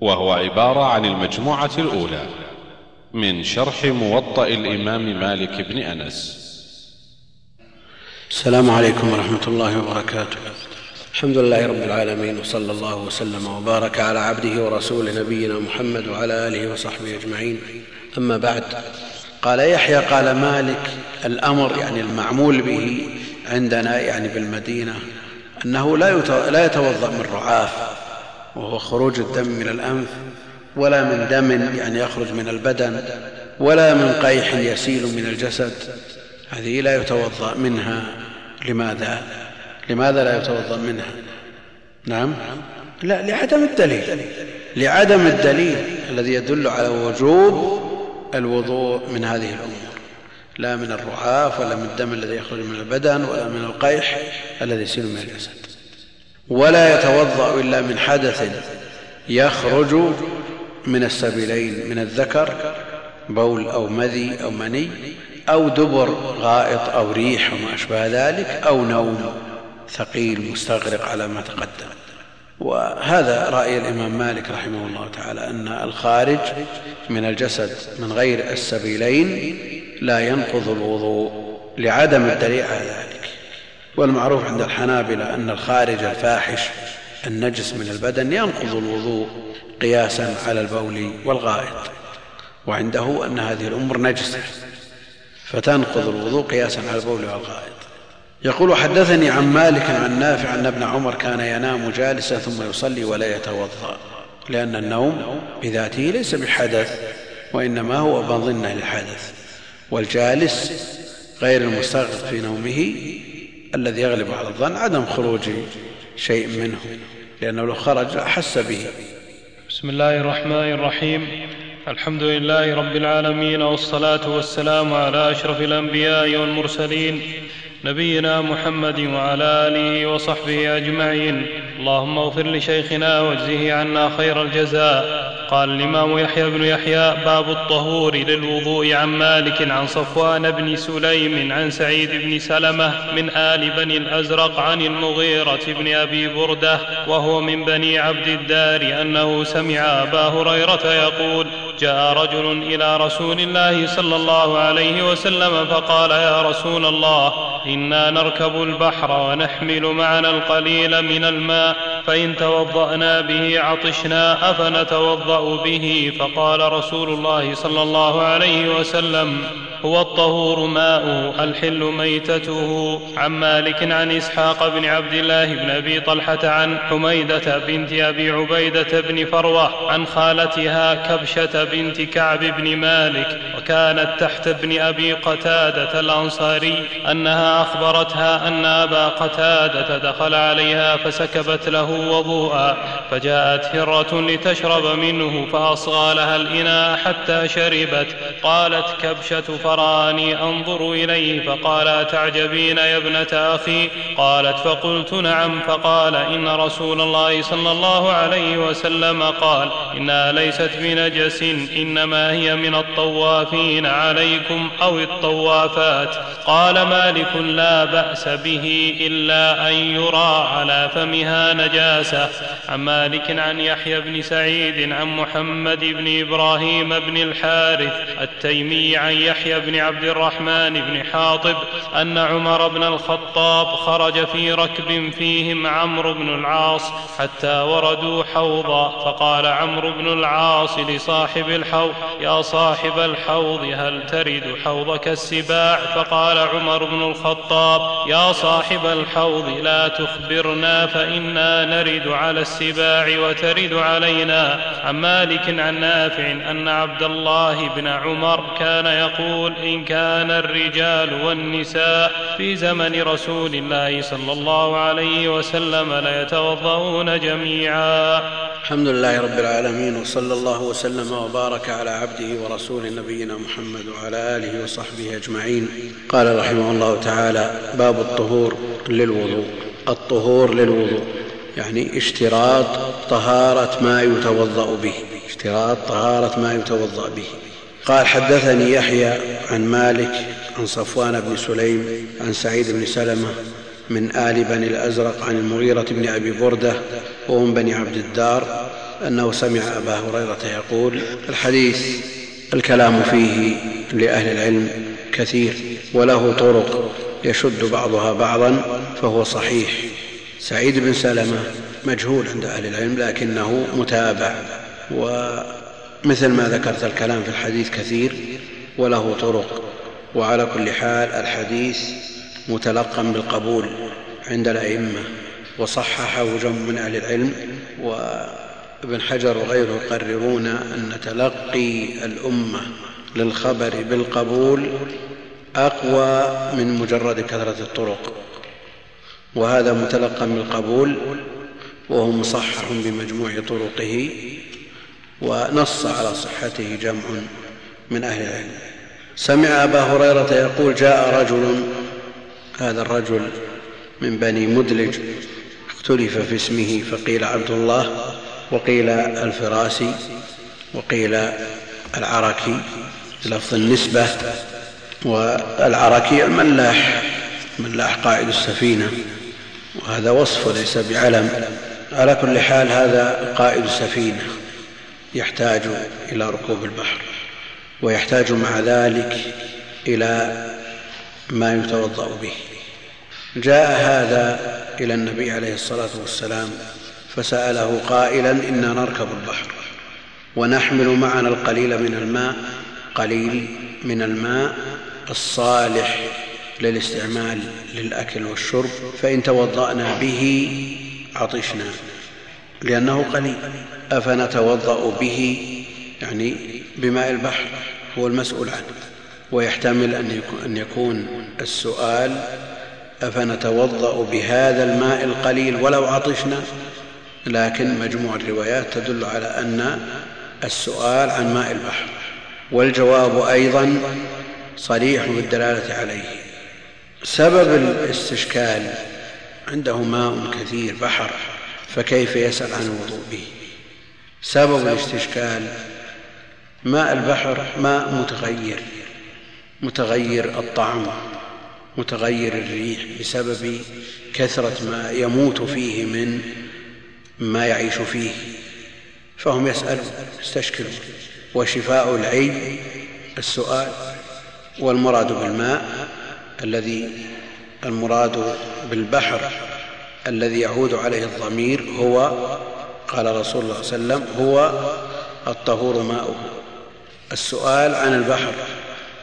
وهو عبارة عن المجموعة الأولى من شرح موطأ الإمام مالك بن أنس. السلام عليكم ورحمة الله وبركاته. الحمد لله رب العالمين وصلى الله وسلم وبارك على عبده ورسوله نبينا محمد وعلى آله وصحبه أجمعين. أما بعد قال يحيى قال مالك الأمر يعني المعمول به عندنا يعني بالمدينة أنه لا يتوضأ من رعاف. وهو خروج الدم من الأنف ولا من دم يعني يخرج من البدن ولا من قيح يسيل من الجسد. هذه لا يتوضأ منها. لماذا؟ لماذا لا يتوضأ منها؟ نعم. لا لعدم الدليل. لعدم الدليل الذي يدل على وجوب الوضوء من هذه الأمور. لا من الرعاف ولا من الدم الذي يخرج من البدن ولا من القيح الذي يسيل من الجسد. ولا يتوضأ إلا من حدث يخرج من السبيلين من الذكر بول أو مذي أو مني أو دبر غائط أو ريح وما أشبه ذلك أو نوم ثقيل مستغرق على ما تقدم. وهذا رأي الإمام مالك رحمه الله تعالى أن الخارج من الجسد من غير السبيلين لا ينقض الوضوء لعدم الدليل على ذلك. والمعروف عند الحنابلة أن الخارج الفاحش النجس من البدن ينقض الوضوء قياسا على البول والغائط وعنده أن هذه الأمور نجسة فتنقض الوضوء قياسا على البول والغائط. يقول حدثني عن مالك عن نافع أن ابن عمر كان ينام جالسا ثم يصلي ولا يتوضأ لأن النوم بذاته ليس بحدث وإنما هو مظنه للحدث والجالس غير المستغرق في نومه الذي يغلب على الظن عدم خروج شيء منه لأنه لو خرج أحس به. بسم الله الرحمن الرحيم. الحمد لله رب العالمين والصلاة والسلام على أشرف الأنبياء والمرسلين نبينا محمد وعلى آله وصحبه أجمعين. اللهم اغفر لشيخنا واجزه عنا خير الجزاء. قال الإمام يحيى بن يحيى باب الطهور للوضوء عن مالك عن صفوان بن سليم عن سعيد بن سلمة من آل بني الأزرق عن المغيرة بن أبي بردة وهو من بني عبد الدار أنه سمع أبا هريرة يقول جاء رجل إلى رسول الله صلى الله عليه وسلم فقال يا رسول الله إنا نركب البحر ونحمل معنا القليل من الماء فإن توضأنا به عطشنا أفنتوضأ به؟ فقال رسول الله صلى الله عليه وسلم هو الطهور ماؤه الحل ميتته. عن مالك عن إسحاق بن عبد الله بن أبي طلحة عن حميدة بنت أبي عبيدة بن فروة عن خالتها كبشة بنت كعب بن مالك وكانت تحت ابن أبي قتادة الأنصاري أنها أخبرتها أن أبا قتادة دخل عليها فسكبت له وضوءا فجاءت هرة لتشرب منه فأصغى لها الإناء حتى شربت. قالت كبشة فراني أنظر إليه فقال أتعجبين يا ابنة أخي؟ قالت فقلت نعم. فقال إن رسول الله صلى الله عليه وسلم قال إنها ليست بنجس إنما هي من الطوافين عليكم أو الطوافات. قال مالك لا بأس به إلا أن يرى على فمها نجاسة. عن مالك عن يحيى بن سعيد عن محمد بن إبراهيم بن الحارث التيمي عن يحيى بن عبد الرحمن بن حاطب أن عمر بن الخطاب خرج في ركب فيهم عمرو بن العاص حتى وردوا حوضا فقال عمرو بن العاص لصاحب الحوض يا صاحب الحوض هل ترد حوضك السباع؟ فقال عمر بن الخطاب يا صاحب الحوض لا تخبرنا فإنا نرد على السباع وترد علينا. عن مالك عن نافع أن عبد الله بن عمر كان يقول إن كان الرجال والنساء في زمن رسول الله صلى الله عليه وسلم ليتوضؤون جميعا. الحمد لله رب العالمين وصلى الله وسلم وبارك على عبده ورسوله نبينا محمد وعلى آله وصحبه أجمعين. قال رحمه الله تعالى باب الطهور للوضوء. الطهور للوضوء يعني اشتراط طهارة ما يتوضأ به. اشتراط طهارة ما يتوضأ به. قال حدثني يحيى عن مالك عن صفوان بن سليم عن سعيد بن سلمة من آل بني الأزرق عن المغيرة بن أبي بردة وهم بني عبد الدار أنه سمع أبا هريرة يقول الحديث الكلام فيه لأهل العلم كثير وله طرق يشد بعضها بعضا فهو صحيح. سعيد بن سلمة مجهول عند أهل العلم لكنه متابع ومثل ما ذكرت الكلام في الحديث كثير وله طرق وعلى كل حال الحديث متلقا بالقبول عند الأئمة وصححه جمع من أهل العلم وابن حجر وغيره يقررون أن تلقي الأمة للخبر بالقبول أقوى من مجرد كثرة الطرق. وهذا متلقى بالقبول وهو مصحح بمجموع طرقه. ونص على صحته جمع من أهل العلم. سمع أبا هريرة يقول جاء رجل هذا الرجل من بني مدلج اختلف في اسمه فقيل عبد الله وقيل الفراسي وقيل العركي بلفظ النسبة والعركي الملاح ملاح قائد السفينة وهذا وصف ليس بعلم. على كل حال هذا قائد السفينة. يحتاج إلى ركوب البحر ويحتاج مع ذلك إلى ما يتوضأ به. جاء هذا إلى النبي عليه الصلاة والسلام فسأله قائلا أنا نركب البحر ونحمل معنا القليل من الماء قليل من الماء الصالح للاستعمال للأكل والشرب فإن توضأنا به عطشنا لأنه قليل. أفنتوضأ به يعني بماء البحر هو المسؤول عنه. ويحتمل أن يكون السؤال أفنتوضأ بهذا الماء القليل ولو عطشنا؟ لكن مجموع الروايات تدل على أن السؤال عن ماء البحر. والجواب أيضا صريح بالدلالة عليه. سبب الاستشكال عنده ماء كثير بحر فكيف يسأل عن الوضوء به سبب الاستشكال ماء البحر ماء متغير متغير الطعم متغير الريح بسبب كثرة ما يموت فيه من ما يعيش فيه. فهم يسألون يستشكلون. وشفاء العي السؤال والمراد بالماء الذي المراد بالبحر الذي يعود عليه الضمير هو قال رسول الله صلى الله عليه وسلم هو الطهور ماؤه. السؤال عن البحر.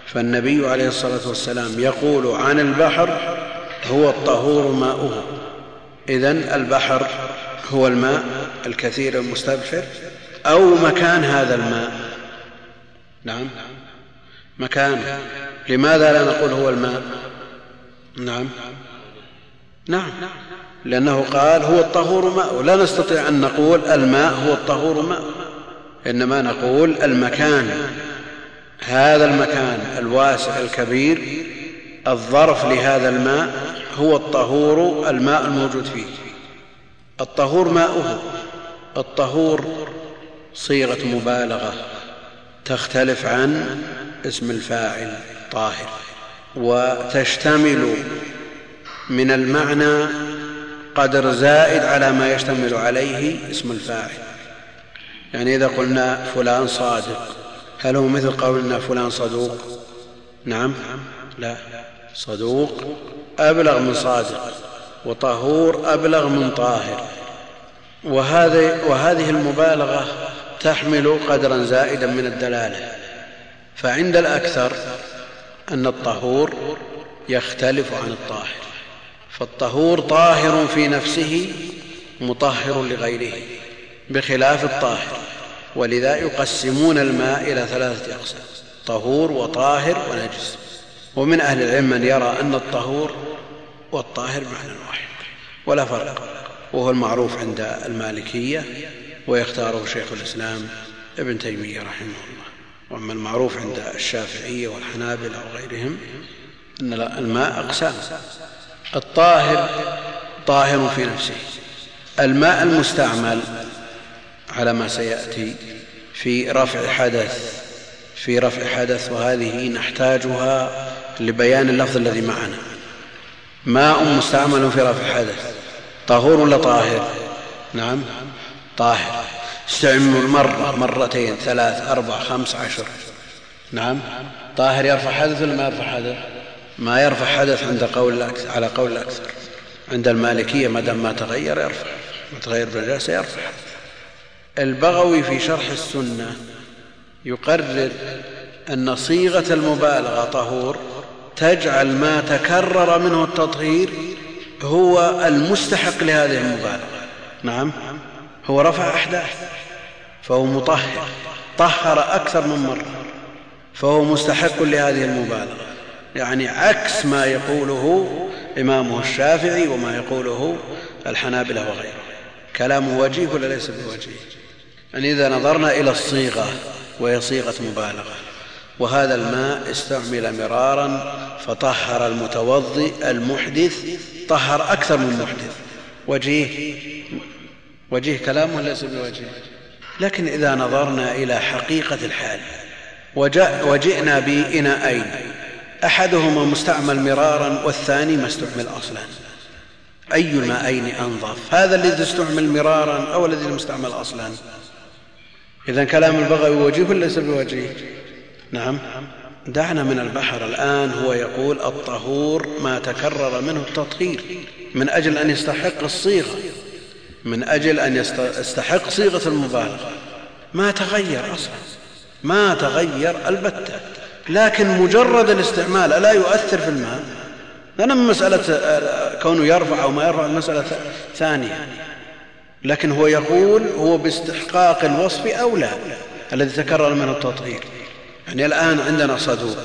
فالنبي عليه الصلاة والسلام يقول عن البحر هو الطهور ماؤه. اذا البحر هو الماء الكثير المستبحر أو مكان هذا الماء. نعم. مكان. لماذا لا نقول هو الماء؟ نعم. نعم. لأنه قال هو الطهور ماء. لا نستطيع أن نقول الماء هو الطهور ماء. إنما نقول المكان. هذا المكان الواسع الكبير الظرف لهذا الماء هو الطهور الماء الموجود فيه. الطهور ماؤه. الطهور صيغة مبالغة تختلف عن اسم الفاعل طاهر. وتشتمل من المعنى قدر زائد على ما يشتمل عليه اسم الفاعل. يعني إذا قلنا فلان صادق هل هو مثل قولنا فلان صدوق؟ نعم. لا. صدوق أبلغ من صادق وطهور أبلغ من طاهر. وهذه, وهذه المبالغة تحمل قدرا زائدا من الدلالة. فعند الأكثر أن الطهور يختلف عن الطاهر. فالطهور طاهر في نفسه مطهر لغيره بخلاف الطاهر ولذا يقسمون الماء إلى ثلاثة أقسام طهور وطاهر ونجس. ومن أهل العلم من يرى أن الطهور والطاهر معنى واحد ولا فرق وهو المعروف عند المالكية ويختاره شيخ الإسلام ابن تيمية رحمه الله. وأما المعروف عند الشافعية والحنابلة وغيرهم أن الماء أقسام. الطاهر طاهر في نفسه. الماء المستعمل على ما سيأتي في رفع حدث في رفع حدث وهذه نحتاجها لبيان اللفظ الذي معنا. ماء مستعمل في رفع حدث. طهور ولا طاهر؟ نعم طاهر. استعمل مرة مرتين ثلاث أربع خمس عشر. نعم طاهر يرفع حدث ولا ما يرفع حدث؟ ما يرفع حدث عند قول على قول الأكثر. عند المالكية ما دام ما تغير يرفع ما تغير بالنجاسة يرفع البغوي في شرح السنة يقرر أن صيغة المبالغة طهور تجعل ما تكرر منه التطهير هو المستحق لهذه المبالغة. نعم هو رفع أحداث فهو مطهر طهر أكثر من مرة فهو مستحق لهذه المبالغة. يعني عكس ما يقوله إمامه الشافعي وما يقوله الحنابلة وغيره. كلامه وجيه ولا ليس بوجيه يعني إذا نظرنا إلى الصيغة وهي صيغة مبالغة وهذا الماء استعمل مرارا فطهر المتوضئ المحدث طهر أكثر من محدث. وجيه وجيه كلام ولا ليس بوجيه لكن إذا نظرنا إلى حقيقة الحال وجئنا بإناءين أحدهما مستعمل مرارا والثاني ما استعمل أصلا. أي الماءين أنظف؟ هذا الذي استعمل مرارا أو الذي مستعمل أصلا؟ إذا كلام البغوي وجيه ولا ليس بوجيه؟ نعم. دعنا من البحر الآن هو يقول الطهور ما تكرر منه التطهير من أجل أن يستحق الصيغة من أجل أن يستحق صيغة المبالغة ما تغير أصلا ما تغير البتة. لكن مجرد الاستعمال ألا يؤثر في الماء من مسألة كونه يرفع أو ما يرفع المسألة ثانية. لكن هو يقول هو باستحقاق الوصف أولى الذي تكرر منه التطهير يعني الآن عندنا صدوق.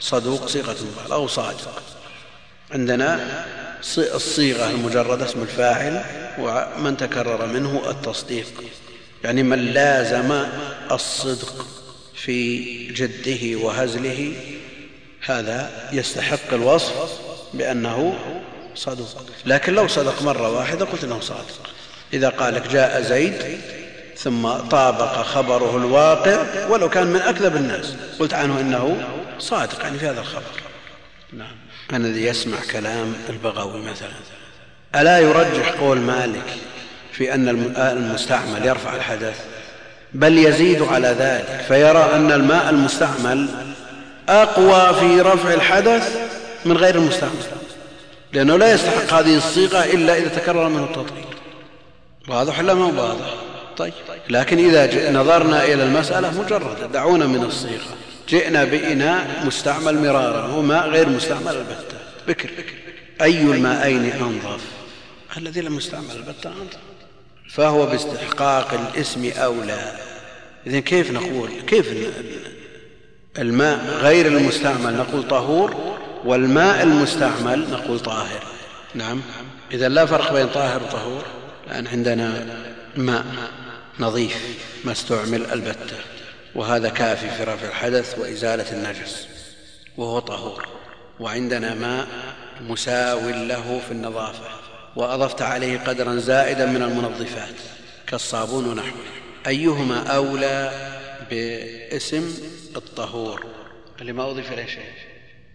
صدوق صيغة مبالغة أو صادق. عندنا الصيغة المجردة اسم الفاعل ومن تكرر منه التصديق. يعني من لازم الصدق. في جده وهزله هذا يستحق الوصف بأنه صدوق لكن لو صدق مرة واحدة قلت إنه صادق. إذا قال لك جاء زيد ثم طابق خبره الواقع ولو كان من أكذب الناس قلت عنه إنه صادق يعني في هذا الخبر. نعم. الذي يسمع كلام البغوي مثلا؟ ألا يرجح قول مالك في أن المستعمل يرفع الحدث؟ بل يزيد على ذلك فيرى أن الماء المستعمل أقوى في رفع الحدث من غير المستعمل لأنه لا يستحق هذه الصيغة إلا إذا تكرر منه التطهير واضح ولا ما واضح؟ طيب لكن إذا نظرنا إلى المسألة مجرد دعونا من الصيغة. جئنا بإناء مستعمل مرارا وماء غير مستعمل البتة. بكر أي الماءين أنظف؟ الذي لم يستعمل البتة أنظف. فهو باستحقاق الاسم أولى. إذن كيف نقول؟ كيف الماء غير المستعمل؟ نقول طهور والماء المستعمل نقول طاهر. نعم. إذا لا فرق بين طاهر وطهور لأن عندنا ماء نظيف ما استعمل البتة وهذا كافي في رفع الحدث وإزالة النجس وهو طهور. وعندنا ماء مساو له في النظافة. وأضفت عليه قدرا زائدا من المنظفات كالصابون ونحوه. أيهما أولى باسم الطهور؟ اللي ما أضيف إليه شيء.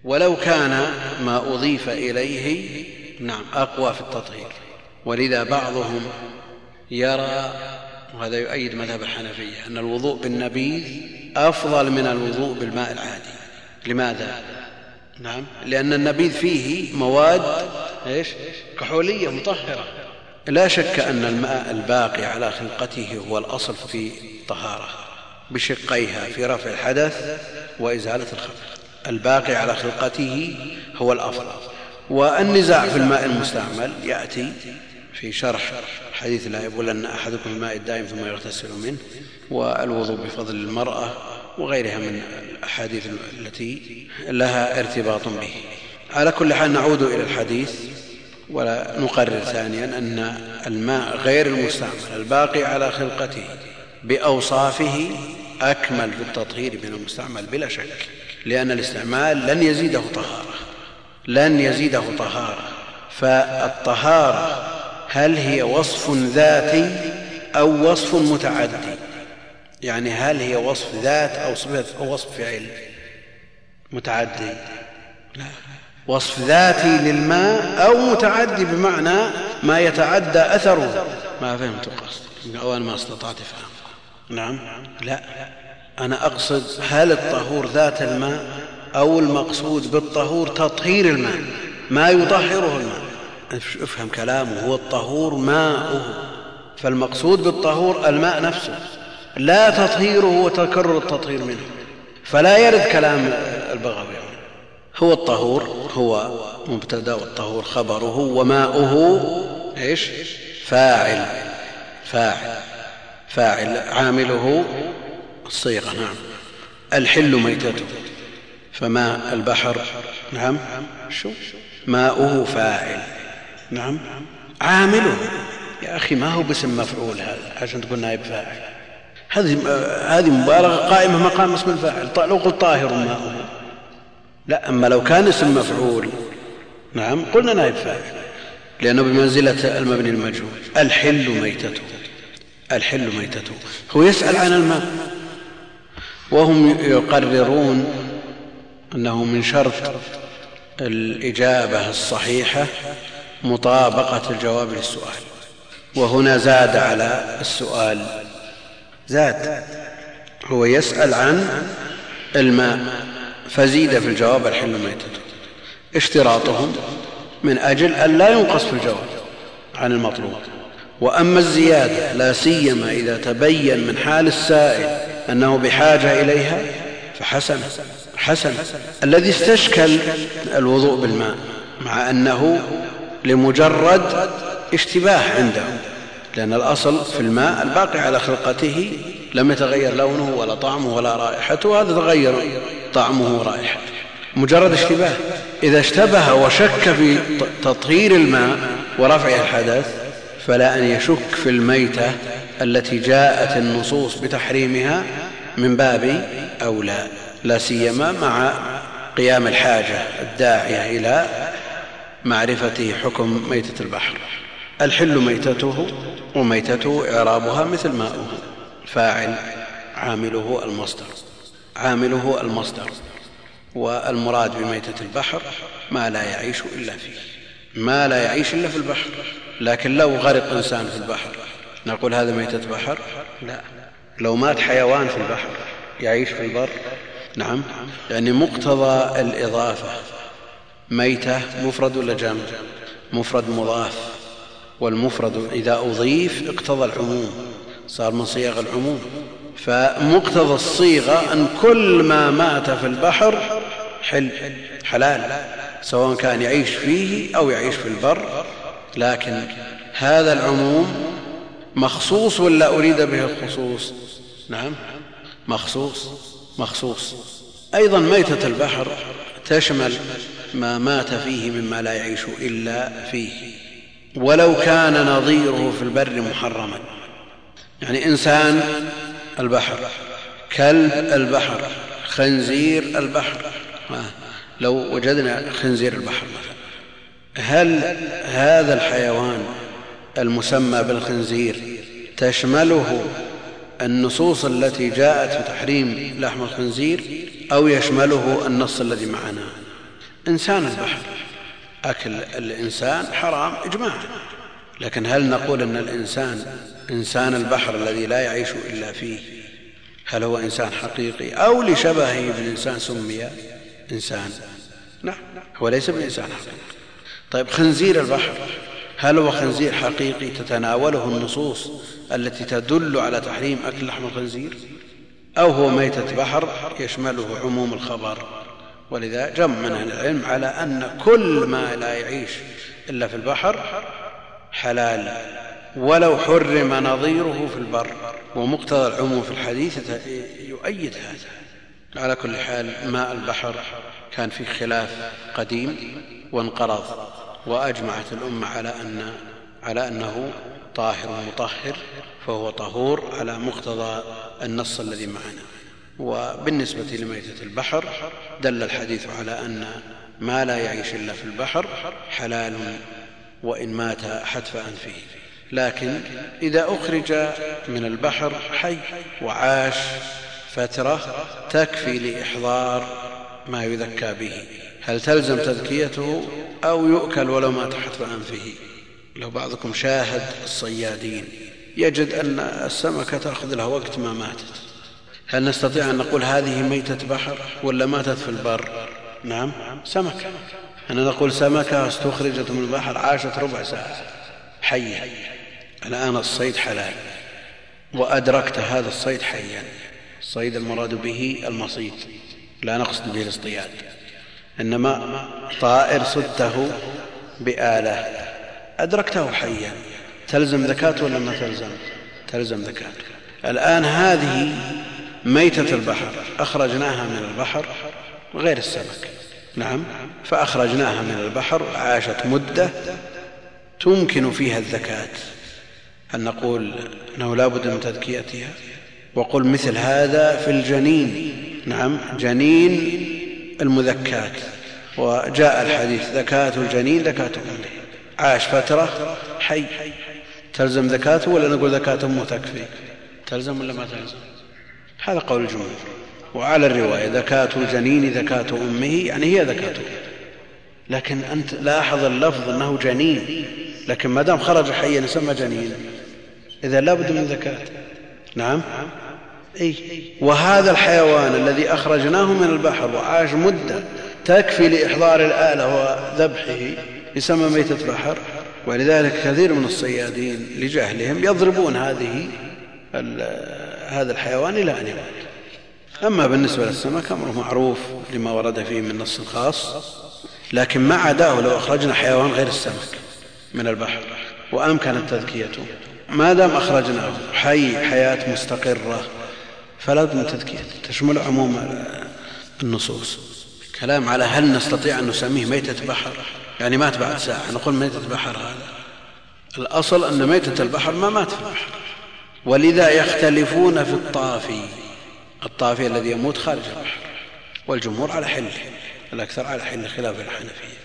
ولو كان ما أضيف إليه نعم أقوى في التطهير. ولذا بعضهم يرى وهذا يؤيد مذهب الحنفية أن الوضوء بالنبيذ أفضل من الوضوء بالماء العادي. لماذا؟ نعم. لأن النبيذ فيه مواد إيش؟ كحولية مطهرة. لا شك أن الماء الباقي على خلقته هو الأصل في طهارة بشقيها في رفع الحدث وإزالة الخبث الباقي على خلقته هو الأفضل والنزاع في الماء المستعمل يأتي في شرح حديث لا يبولن أحدكم الماء الدائم ثم يغتسل منه والوضوء بفضل المرأة وغيرها من الأحاديث التي لها ارتباط به. على كل حال نعود إلى الحديث ولا نقرر ثانيا أن الماء غير المستعمل الباقي على خلقته بأوصافه أكمل في التطهير من المستعمل بلا شك لأن الاستعمال لن يزيده طهارة لن يزيده طهارة. فالطهارة هل هي وصف ذاتي أو وصف متعدي؟ يعني هل هي وصف ذات أو وصف فعل متعدي؟ لا. وصف ذاتي للماء أو متعدي بمعنى ما يتعدى أثره. ما فهمت قصدك. أو أنا ما استطعت فهم. نعم. لا. أنا أقصد هل الطهور ذات الماء أو المقصود بالطهور تطهير الماء ما يطهره الماء. افهم كلامه. هو الطهور ماؤه. فالمقصود بالطهور الماء نفسه. لا تطهيره وتكرر التطهير منه. فلا يرد كلام البغوي. هو الطهور هو مبتدأ والطهور خبره وماؤه إيش؟ فاعل فاعل فاعل عامله الصيغة نعم. الحل ميتته فماء البحر نعم. شو؟ ماؤه فاعل نعم. عامله يا أخي ما هو باسم مفعول هذا عشان تقول نائب فاعل. هذه هذه مبالغة قائمة مقام اسم الفاعل. لو قلت طاهر ماؤه. لا أما لو كان اسم مفعول. نعم قلنا نائب فاعل لأنه بمنزلة المبني المجهول. الحل ميتته. الحل ميتته. هو يسأل عن الماء. وهم يقررون أنه من شرط الإجابة الصحيحة مطابقة الجواب للسؤال. وهنا زاد على السؤال. زاد. هو يسأل عن الماء. فزيد في الجواب الحل ميتته اشتراطهم من أجل أن لا ينقص في الجواب عن المطلوب. وأما الزيادة لا سيما إذا تبين من حال السائل أنه بحاجة إليها فحسن حسن. الذي استشكل الوضوء بالماء مع أنه لمجرد اشتباه عنده لأن الأصل في الماء الباقي على خلقته لم يتغير لونه ولا طعمه ولا رائحته هذا تغير طعمه ورائحته. مجرد اشتباه. إذا اشتبه وشك في تطهير الماء ورفع الحدث فلا أن يشك في الميتة التي جاءت النصوص بتحريمها من باب أولى. لا سيما مع قيام الحاجة الداعية إلى معرفة حكم ميتة البحر. الحل ميتته وميتته إعرابها مثل ماؤه. فاعل عامله المصدر عامله المصدر والمراد بميتة البحر ما لا يعيش إلا فيه ما لا يعيش إلا في البحر لكن لو غرق إنسان في البحر نقول هذا ميتة بحر؟ لا. لو مات حيوان في البحر يعيش في البر؟ نعم. يعني مقتضى الإضافة ميتة مفرد ولا جمع؟ مفرد مضاف والمفرد إذا أضيف اقتضى العموم. صار من صيغ العموم. فمقتضى الصيغة أن كل ما مات في البحر حل حلال سواء كان يعيش فيه أو يعيش في البر. لكن هذا العموم مخصوص ولا أريد به الخصوص؟ نعم مخصوص مخصوص. أيضا ميتة البحر تشمل ما مات فيه مما لا يعيش إلا فيه. ولو كان نظيره في البر محرما. يعني إنسان البحر كلب البحر خنزير البحر. لو وجدنا خنزير البحر مثلا هل هذا الحيوان المسمى بالخنزير تشمله النصوص التي جاءت بتحريم لحم الخنزير أو يشمله النص الذي معنا؟ إنسان البحر أكل الإنسان حرام إجماعا. لكن هل نقول أن الإنسان إنسان البحر الذي لا يعيش إلا فيه هل هو إنسان حقيقي أو لشبهه بالإنسان سمي إنسان؟ نعم هو ليس بالإنسان حقيقي. طيب خنزير البحر هل هو خنزير حقيقي تتناوله النصوص التي تدل على تحريم أكل لحم الخنزير؟ أو هو ميتة بحر يشمله عموم الخبر؟ ولذا جمع من أهل العلم على أن كل ما لا يعيش إلا في البحر حلال. ولو حرم نظيره في البر ومقتضى العموم في الحديث يؤيد هذا. على كل حال ماء البحر كان فيه خلاف قديم وانقرض وأجمعت الأمة على أن على أنه طاهر مطهر فهو طهور على مقتضى النص الذي معنا. وبالنسبة لميتة البحر دل الحديث على أن ما لا يعيش إلا في البحر حلال وإن مات حتف أنفه لكن إذا أخرج من البحر حي وعاش فترة تكفي لإحضار ما يذكى به. هل تلزم تذكيته أو يؤكل ولو مات حتف أنفه؟ لو بعضكم شاهد الصيادين يجد أن السمكة تأخذ لها وقت ما ماتت. هل نستطيع أن نقول هذه ميتة بحر ولا ماتت في البر؟ نعم سمكة. أنا نقول سمكة استخرجت من البحر عاشت ربع ساعة حية. الآن الصيد حلال وأدركت هذا الصيد حيا. الصيد المراد به المصيد لا نقصد به الاصطياد إنما طائر صدته بآلة. أدركته حيا. تلزم ذكاته ولا ما تلزم؟ تلزم ذكاته الآن هذه ميتة البحر أخرجناها من البحر غير السمك. نعم فأخرجناها من البحر عاشت مدة تمكن فيها الذكاة هل نقول أنه لا بد من تذكيتها. وقل مثل هذا في الجنين. نعم جنين المذكات. وجاء الحديث ذكاة الجنين ذكاة أمه. عاش فترة حي. تلزم ذكاته ولا نقول ذكاة أمه تكفي؟ تلزم ولا ما تلزم؟ هذا قول الجمهور. وعلى الرواية ذكاة الجنين ذكاة أمه يعني هي ذكاة لكن أنت لاحظ اللفظ أنه جنين. لكن ما دام خرج حيا يسمى جنين. إذا لا بد من ذكاة نعم. أي. وهذا الحيوان الذي أخرجناه من البحر وعاش مدة تكفي لإحضار الآلة وذبحه يسمى ميتة بحر ولذلك كثير من الصيادين لجهلهم يضربون هذه هذا الحيوان إلى أن يموت. أما بالنسبة للسمك أمره معروف لما ورد فيه من نص خاص. لكن ما عداه لو أخرجنا حيوان غير السمك من البحر. وأمكنت تذكيته. ما دام أخرجناه حي حياة مستقرة فلا بد من تذكيته تشمل عموم النصوص. كلام على هل نستطيع أن نسميه ميتة بحر يعني مات بعد ساعة نقول ميتة بحر هذا. الأصل أن ميتة البحر ما مات في البحر. ولذا يختلفون في الطافي. الطافي الذي يموت خارج البحر والجمهور على حله الأكثر على حل خلاف الحنفية.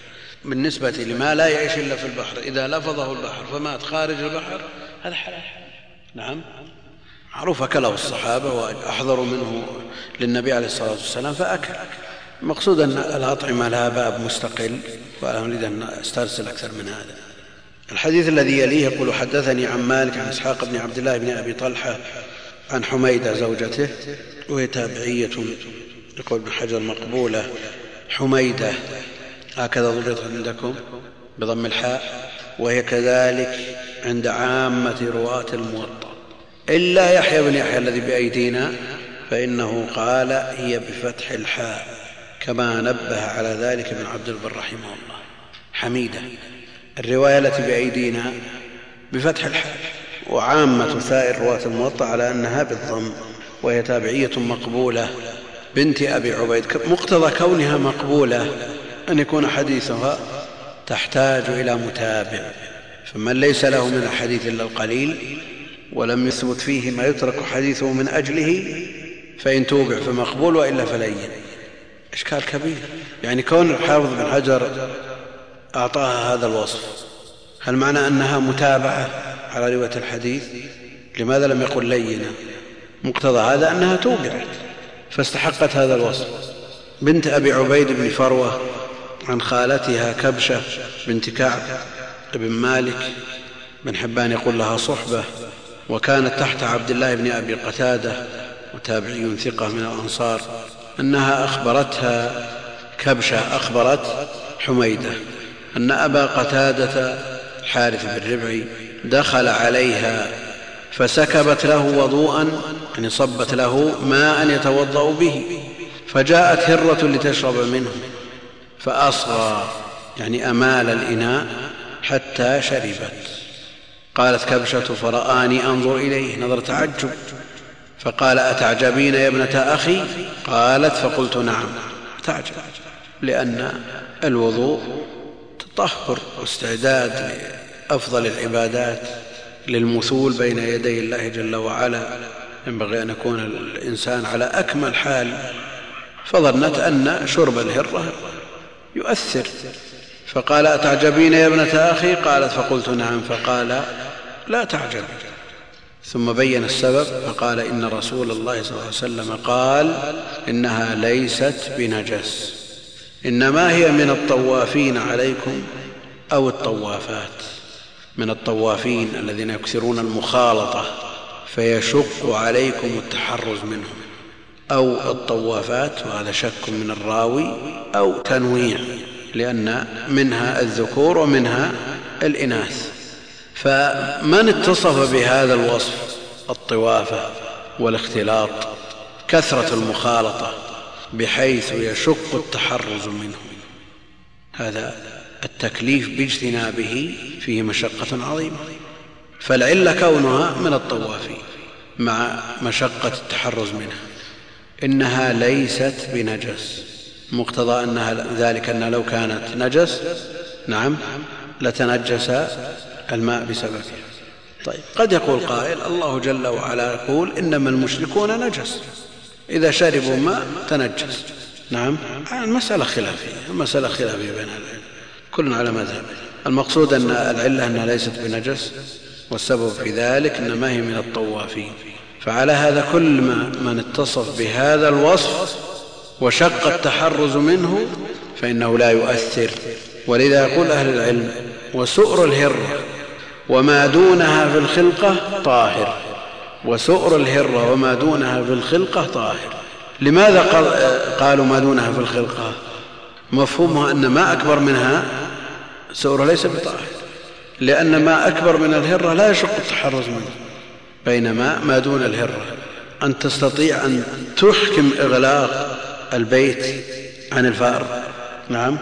بالنسبة لما لا يعيش إلا في البحر إذا لفظه البحر فمات خارج البحر هذا حلال نعم. معروف أكله الصحابة وأحضروا منه للنبي عليه الصلاة والسلام فأكل. المقصود أن الأطعمة لها باب مستقل وأنا أريد أن أسترسل أكثر من هذا. الحديث الذي يليه يقول حدثني عن مالك عن إسحاق بن عبد الله بن أبي طلحة عن حميدة زوجته وهي تابعية يقول ابن حجر مقبولة. حميدة هكذا ضبط عندكم بضم الحاء وهي كذلك عند عامة رواة الموطأ. إلا يحيى بن يحيى الذي بأيدينا فإنه قال هي بفتح الحاء كما نبه على ذلك ابن عبد البر رحمه الله. حميدة. الرواية التي بأيدينا بفتح الحاء. وعامة سائر رواة الموطأ على أنها بالضم وهي تابعية مقبولة بنت أبي عبيد. مقتضى كونها مقبولة أن يكون حديثها تحتاج إلى متابع. فمن ليس له من الحديث إلا القليل ولم يثبت فيه ما يترك حديثه من أجله فإن توبع فمقبول وإلا فلين. إشكال كبير. يعني كون الحافظ بن حجر أعطاها هذا الوصف هل معنى أنها متابعة على رواية الحديث؟ لماذا لم يقل لينة؟ مقتضى هذا أنها توقعت فاستحقت هذا الوصف. بنت أبي عبيد بن فروة عن خالتها كبشة بنت كعب بن مالك بن حبان يقول لها صحبة وكانت تحت عبد الله بن أبي قتادة وتابعي ثقة من الأنصار أنها أخبرتها كبشة أخبرت حميدة أن أبا قتادة الحارث بن ربعي دخل عليها فسكبت له وضوءا يعني صبت له ماء يتوضأ به فجاءت هرة لتشرب منه فأصغى يعني أمال الإناء حتى شربت. قالت كبشة فرآني أنظر إليه نظر تعجب. فقال أتعجبين يا ابنة أخي؟ قالت فقلت نعم. تعجب لأن الوضوء تطهر واستعداد أفضل العبادات للمثول بين يدي الله جل وعلا. ينبغي أن يكون الإنسان على أكمل حال. فظنت أن شرب الهرة يؤثر. فقال أتعجبين يا ابنة أخي؟ قالت فقلت نعم. فقال لا تعجب. ثم بين السبب فقال إن رسول الله صلى الله عليه وسلم قال إنها ليست بنجس. إنما هي من الطوافين عليكم أو الطوافات. من الطوافين الذين يكثرون المخالطة فيشق عليكم التحرز منهم أو الطوافات وهذا شك من الراوي أو تنويع. لأن منها الذكور ومنها الإناث. فمن اتصف بهذا الوصف؟ الطوافة والاختلاط كثرة المخالطة بحيث يشق التحرز منه. هذا التكليف باجتنابه فيه مشقة عظيمة. فالعلة كونها من الطوافين مع مشقة التحرز منها إنها ليست بنجس. مقتضى أنها ذلك أنها لو كانت نجس نعم لتنجس الماء بسببها. طيب قد يقول قائل الله جل وعلا يقول إنما المشركون نجس. إذا شربوا ماء تنجس. نعم المسألة خلافية المسألة خلافية بين العلم. كل على مذهبه المقصود أن العلة أنها ليست بنجس والسبب في ذلك إنما هي من الطوافين. فعلى هذا كل ما من اتصف بهذا الوصف وشق التحرز منه فإنه لا يؤثر. ولذا يقول أهل العلم وسؤر الهرة وما دونها في الخلقة طاهر. وسؤر الهرة وما دونها في الخلقة طاهر. لماذا قالوا ما دونها في الخلقة؟ مفهومها أن ما أكبر منها سؤر ليس بطاهر. لأن ما أكبر من الهرة لا يشق التحرز منه. بينما ما دون الهرة أن تستطيع أن تحكم إغلاق البيت عن الفأر. نعم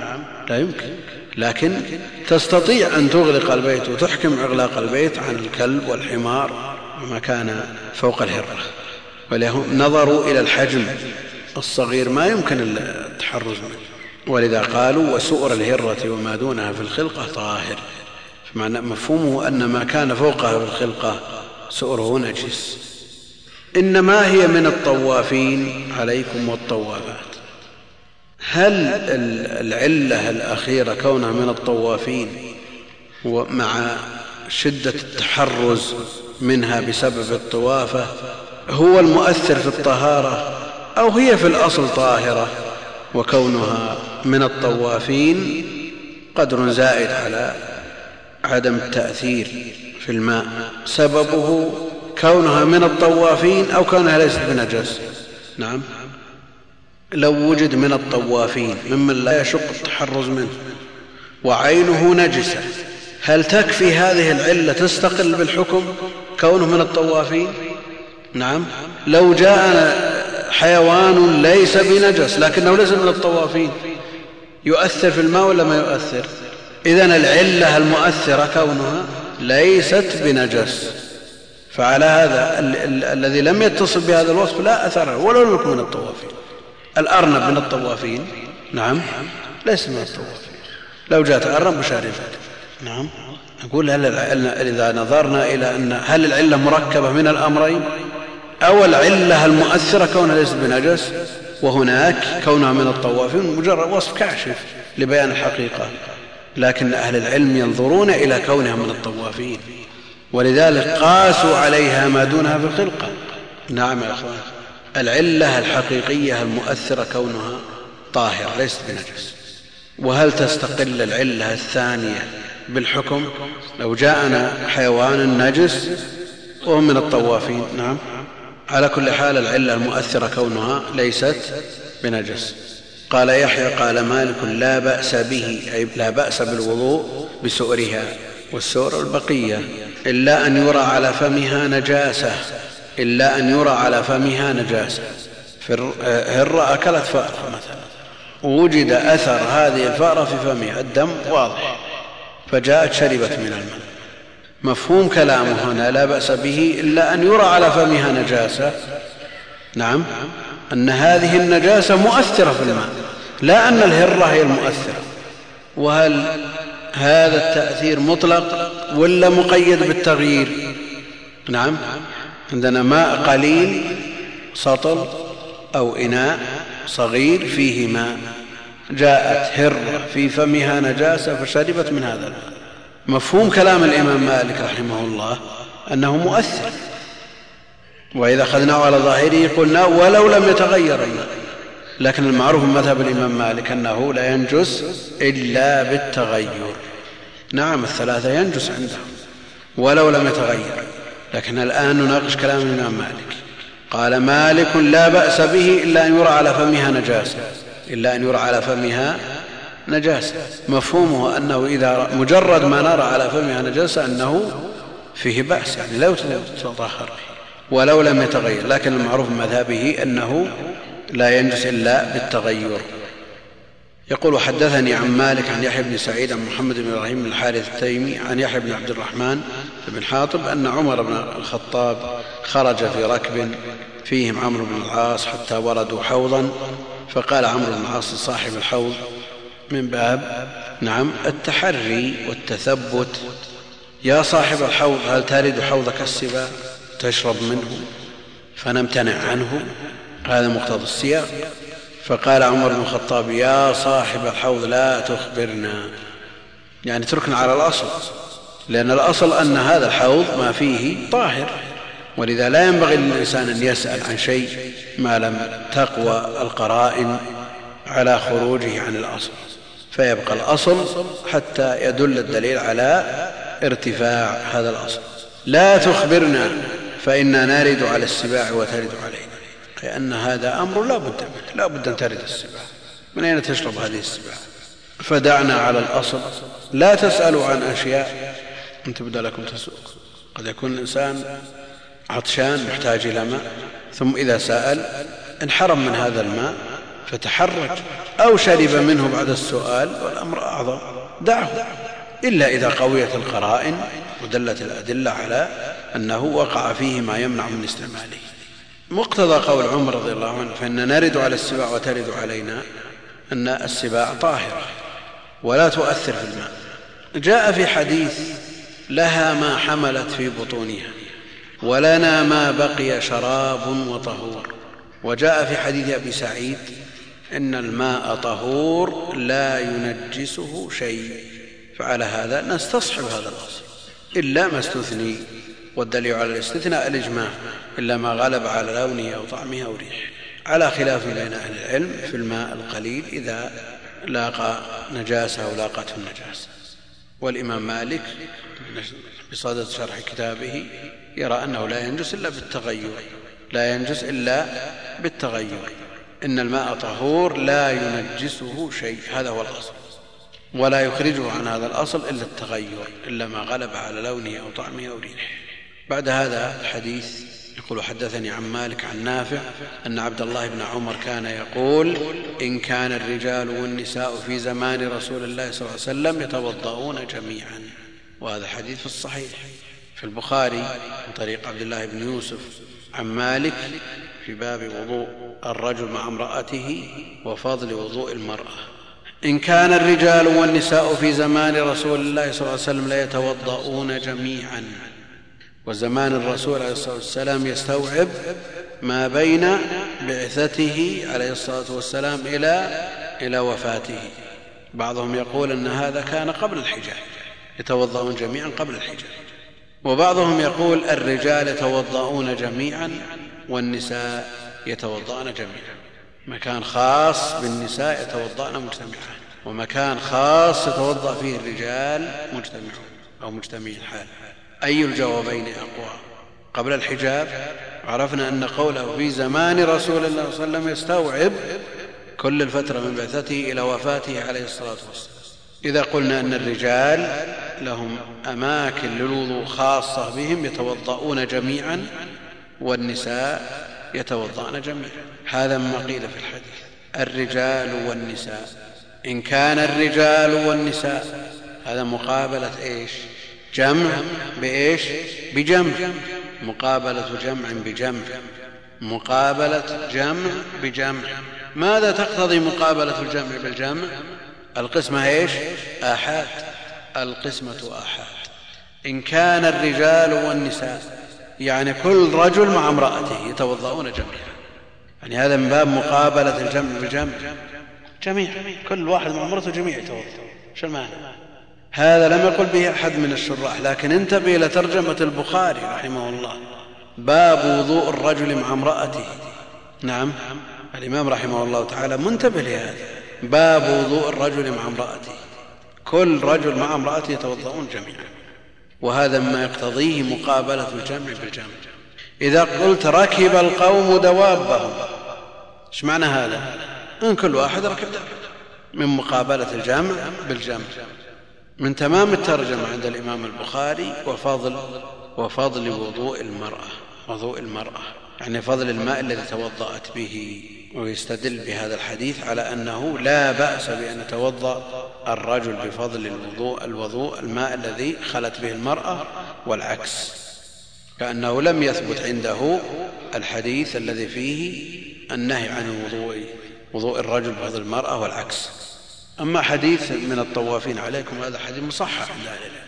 لا يمكن. لكن تستطيع أن تغلق البيت وتحكم إغلاق البيت عن الكلب والحمار وما كان فوق الهرة. ولهم نظروا إلى الحجم الصغير ما يمكن التحرز منه. ولذا قالوا وسؤر الهرة وما دونها في الخلقة طاهر. مفهومه أن ما كان فوقها في الخلقة سؤره نجس. إنما هي من الطوافين. عليكم والطوافات. هل العلة الأخيرة كونها من الطوافين ومع شدة التحرز منها بسبب الطوافة هو المؤثر في الطهارة أو هي في الأصل طاهرة وكونها من الطوافين قدر زائد على عدم التأثير في الماء؟ سببه كونها من الطوافين أو كونها ليست بنجس. نعم. لو وجد من الطوافين ممن لا يشق التحرز منه وعينه نجسة هل تكفي هذه العلة تستقل بالحكم كونه من الطوافين؟ نعم. لو جاءنا حيوان ليس بنجس لكنه ليس من الطوافين يؤثر في الماء ولا ما يؤثر؟ إذن العلة المؤثرة كونها ليست بنجس. فعلى هذا الذي لم يتصل بهذا الوصف لا أثر ولو لكم من الطوافين. الأرنب من الطوافين. نعم. ليس من الطوافين. لو جاءت أرنب مشارفة نعم. نقول هل إذا نظرنا إلى أن هل العلة مركبة من الأمرين؟ أو العلة المؤثرة كونها ليست بنجس؟ وهناك كونها من الطوافين مجرد وصف كاشف لبيان الحقيقة. لكن أهل العلم ينظرون إلى كونها من الطوافين. ولذلك قاسوا عليها ما دونها في الخلقة. نعم يا أخوان العلة الحقيقية المؤثرة كونها طاهرة ليست بنجس. وهل تستقل العلة الثانية بالحكم؟ لو جاءنا حيوان نجس وهو من الطوافين. نعم. على كل حال العلة المؤثرة كونها ليست بنجس. قال يحيى قال مالك لا بأس به أي لا بأس بالوضوء بسؤرها والسؤر البقية. إلا أن يرى على فمها نجاسة إلا أن يرى على فمها نجاسة. في هرة أكلت فأرة مثلا. ووجد أثر هذه الفأرة في فمها الدم واضح. فجاءت شربت من الماء. مفهوم كلامه هنا لا بأس به إلا أن يرى على فمها نجاسة. نعم. أن هذه النجاسة مؤثرة في الماء. لا أن الهرة هي المؤثرة. وهل هذا التأثير مطلق؟ ولا مقيد بالتغيير؟ نعم. عندنا ماء قليل سطل أو إناء صغير فيه ماء. جاءت هرة في فمها نجاسة فشربت من هذا الماء. مفهوم كلام الإمام مالك رحمه الله أنه مؤثر. وإذا أخذناه على ظاهره قلنا ولو لم يتغير الماء. لكن المعروف من مذهب الإمام مالك أنه لا ينجس إلا بالتغير. نعم الثلاثة ينجس عنده ولو لم يتغير. لكن الآن نناقش كلام الإمام مالك. قال مالك لا بأس به إلا أن يرى على فمها نجاسة إلا أن يرى على فمها نجاسة. مفهومه أنه إذا مجرد ما نرى على فمها نجاسة أنه فيه بأس يعني لا يتطهر ولو لم يتغير. لكن المعروف من مذهبه أنه لا ينجس إلا بالتغير. يقول حدثني عن مالك عن يحيى بن سعيد عن محمد بن إبراهيم بن الحارث التيمي عن يحيى بن عبد الرحمن بن حاطب أن عمر بن الخطاب خرج في ركب فيهم عمرو بن العاص حتى وردوا حوضا فقال عمرو بن العاص لصاحب الحوض من باب نعم التحري والتثبت. يا صاحب الحوض هل ترد حوضك السباع؟ تشرب منه فنمتنع عنه. هذا مقتضى السياق. فقال عمر بن الخطاب يا صاحب الحوض لا تخبرنا. يعني اتركنا على الأصل لأن الأصل أن هذا الحوض ما فيه طاهر ولذا لا ينبغي للإنسان أن يسأل عن شيء ما لم تقوى القرائن على خروجه عن الأصل. فيبقى الأصل حتى يدل الدليل على ارتفاع هذا الأصل. لا تخبرنا فإنا نرد على السباع وترد علينا لأن هذا أمر لا بد منه لا بد أن ترد السباع من أين تشرب هذه السباع فدعنا على الأصل. لا تسألوا عن أشياء. أن تبدأ لكم تسوق. قد يكون الإنسان عطشان محتاج إلى ماء ثم إذا سأل انحرم من هذا الماء فتحرج أو شرب منه بعد السؤال والأمر أعظم. دعه. إلا إذا قويت القرائن ودلت الأدلة على أنه وقع فيه ما يمنع من استعماله. مقتضى قول عمر رضي الله عنه فإن نرد على السباع وترد علينا أن السباع طاهرة ولا تؤثر في الماء. جاء في حديث لها ما حملت في بطونها ولنا ما بقي شراب وطهور. وجاء في حديث أبي سعيد إن الماء طهور لا ينجسه شيء فعلى هذا نستصحب هذا الأصل إلا ما استثني والدليل على الاستثناء الإجماع إلا ما غلب على لونه أو طعمه أو ريحه. على خلاف بين أهل العلم في الماء القليل إذا لاقى نجاسة أو لاقته النجاسة. والإمام مالك بصدد شرح كتابه يرى أنه لا ينجس إلا بالتغير لا ينجس إلا بالتغير. إن الماء طهور لا ينجسه شيء هذا هو الأصل. ولا يخرجه عن هذا الأصل إلا التغير إلا ما غلب على لونه أو طعمه أو ريحه. بعد هذا الحديث يقول حدثني عن مالك عن نافع أن عبد الله بن عمر كان يقول إن كان الرجال والنساء في زمان رسول الله صلى الله عليه وسلم يتوضؤون جميعا. وهذا الحديث في الصحيح. في البخاري من طريق عبد الله بن يوسف عن مالك في باب وضوء الرجل مع امرأته وفضل وضوء المرأة. إن كان الرجال والنساء في زمان رسول الله صلى الله عليه وسلم ليتوضؤون جميعا. وزمان الرسول عليه الصلاة والسلام يستوعب ما بين بعثته عليه الصلاة والسلام إلى إلى وفاته. بعضهم يقول أن هذا كان قبل الحجاب يتوضؤون جميعا قبل الحجاب وبعضهم يقول الرجال يتوضؤون جميعا والنساء يتوضأن جميعا. مكان خاص بالنساء يتوضأن مجتمعان ومكان خاص يتوضأ فيه الرجال مجتمعون أو مجتمعين حال أي الجوابين أقوى؟ قبل الحجاب عرفنا أن قوله في زمان رسول الله صلى الله عليه وسلم يستوعب كل الفترة من بعثته إلى وفاته عليه الصلاة والسلام. إذا قلنا أن الرجال لهم أماكن للوضوء خاصة بهم يتوضؤون جميعا والنساء يتوضأن جميعا. هذا مما قيل في الحديث. الرجال والنساء. إن كان الرجال والنساء هذا مقابلة إيش؟ جمع بإيش؟ بجمع. مقابلة جمع بجمع. مقابلة جمع بجمع. ماذا تقتضي مقابلة الجمع بالجمع؟ القسمة إيش؟ آحاد. القسمة آحاد. إن كان الرجال والنساء يعني كل رجل مع امرأته يتوضؤون جميعا. يعني هذا من باب مقابلة الجمع بالجمع جميع كل واحد مع امرأته جميع يتوضا شو المعنى؟ هذا لم يقل به أحد من الشراح لكن انتبه إلى ترجمة البخاري رحمه الله. باب وضوء الرجل مع امرأته. نعم الإمام رحمه الله تعالى منتبه لهذا. باب وضوء الرجل مع امرأته. كل رجل مع امرأته يتوضؤون جميعا. وهذا مما يقتضيه مقابلة الجمع بالجمع. إذا قلت ركب القوم دوابهم إيش معنى هذا؟ إن كل واحد ركب من مقابلة الجمع بالجمع. من تمام الترجمة عند الإمام البخاري وفضل وفضل وضوء المرأة وضوء المرأة. يعني فضل الماء الذي توضأت به ويستدل بهذا الحديث على أنه لا بأس بأن يتوضأ الرجل بفضل الوضوء, الوضوء الماء الذي خلت به المرأة والعكس. كأنه لم يثبت عنده الحديث الذي فيه النهي عن الوضوء وضوء الرجل بفضل المرأة والعكس. أما حديث من الطوافين عليكم هذا حديث مصحح. عند أهل العلم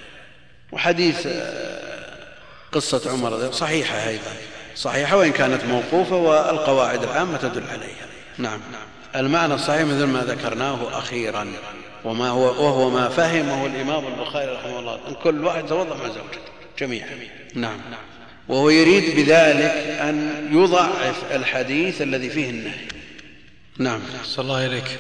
وحديث آه، قصة عمر صحيحة أيضا. صحيحة وإن كانت موقوفة والقواعد العامة تدل عليها. نعم. المعنى الصحيح مثل ما ذكرناه أخيرا وما هو وهو ما فهمه الإمام البخاري رحمه الله. أن كل واحد توضا مع زوجته. جميعا نعم. وهو يريد بذلك أن يضعف الحديث الذي فيه النهي. نعم. صلى الله إليك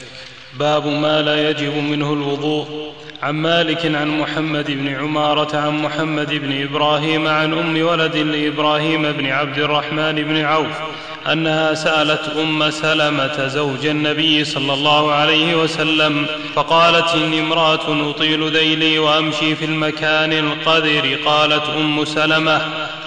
باب ما لا يجب منه الوضوء. عن مالك عن محمد بن عمارة عن محمد بن إبراهيم عن أم ولد لإبراهيم بن عبد الرحمن بن عوف أنها سألت أم سلمة زوج النبي صلى الله عليه وسلم فقالت إني امرأة أطيل ذيلي وأمشي في المكان القذر قالت أم سلمة.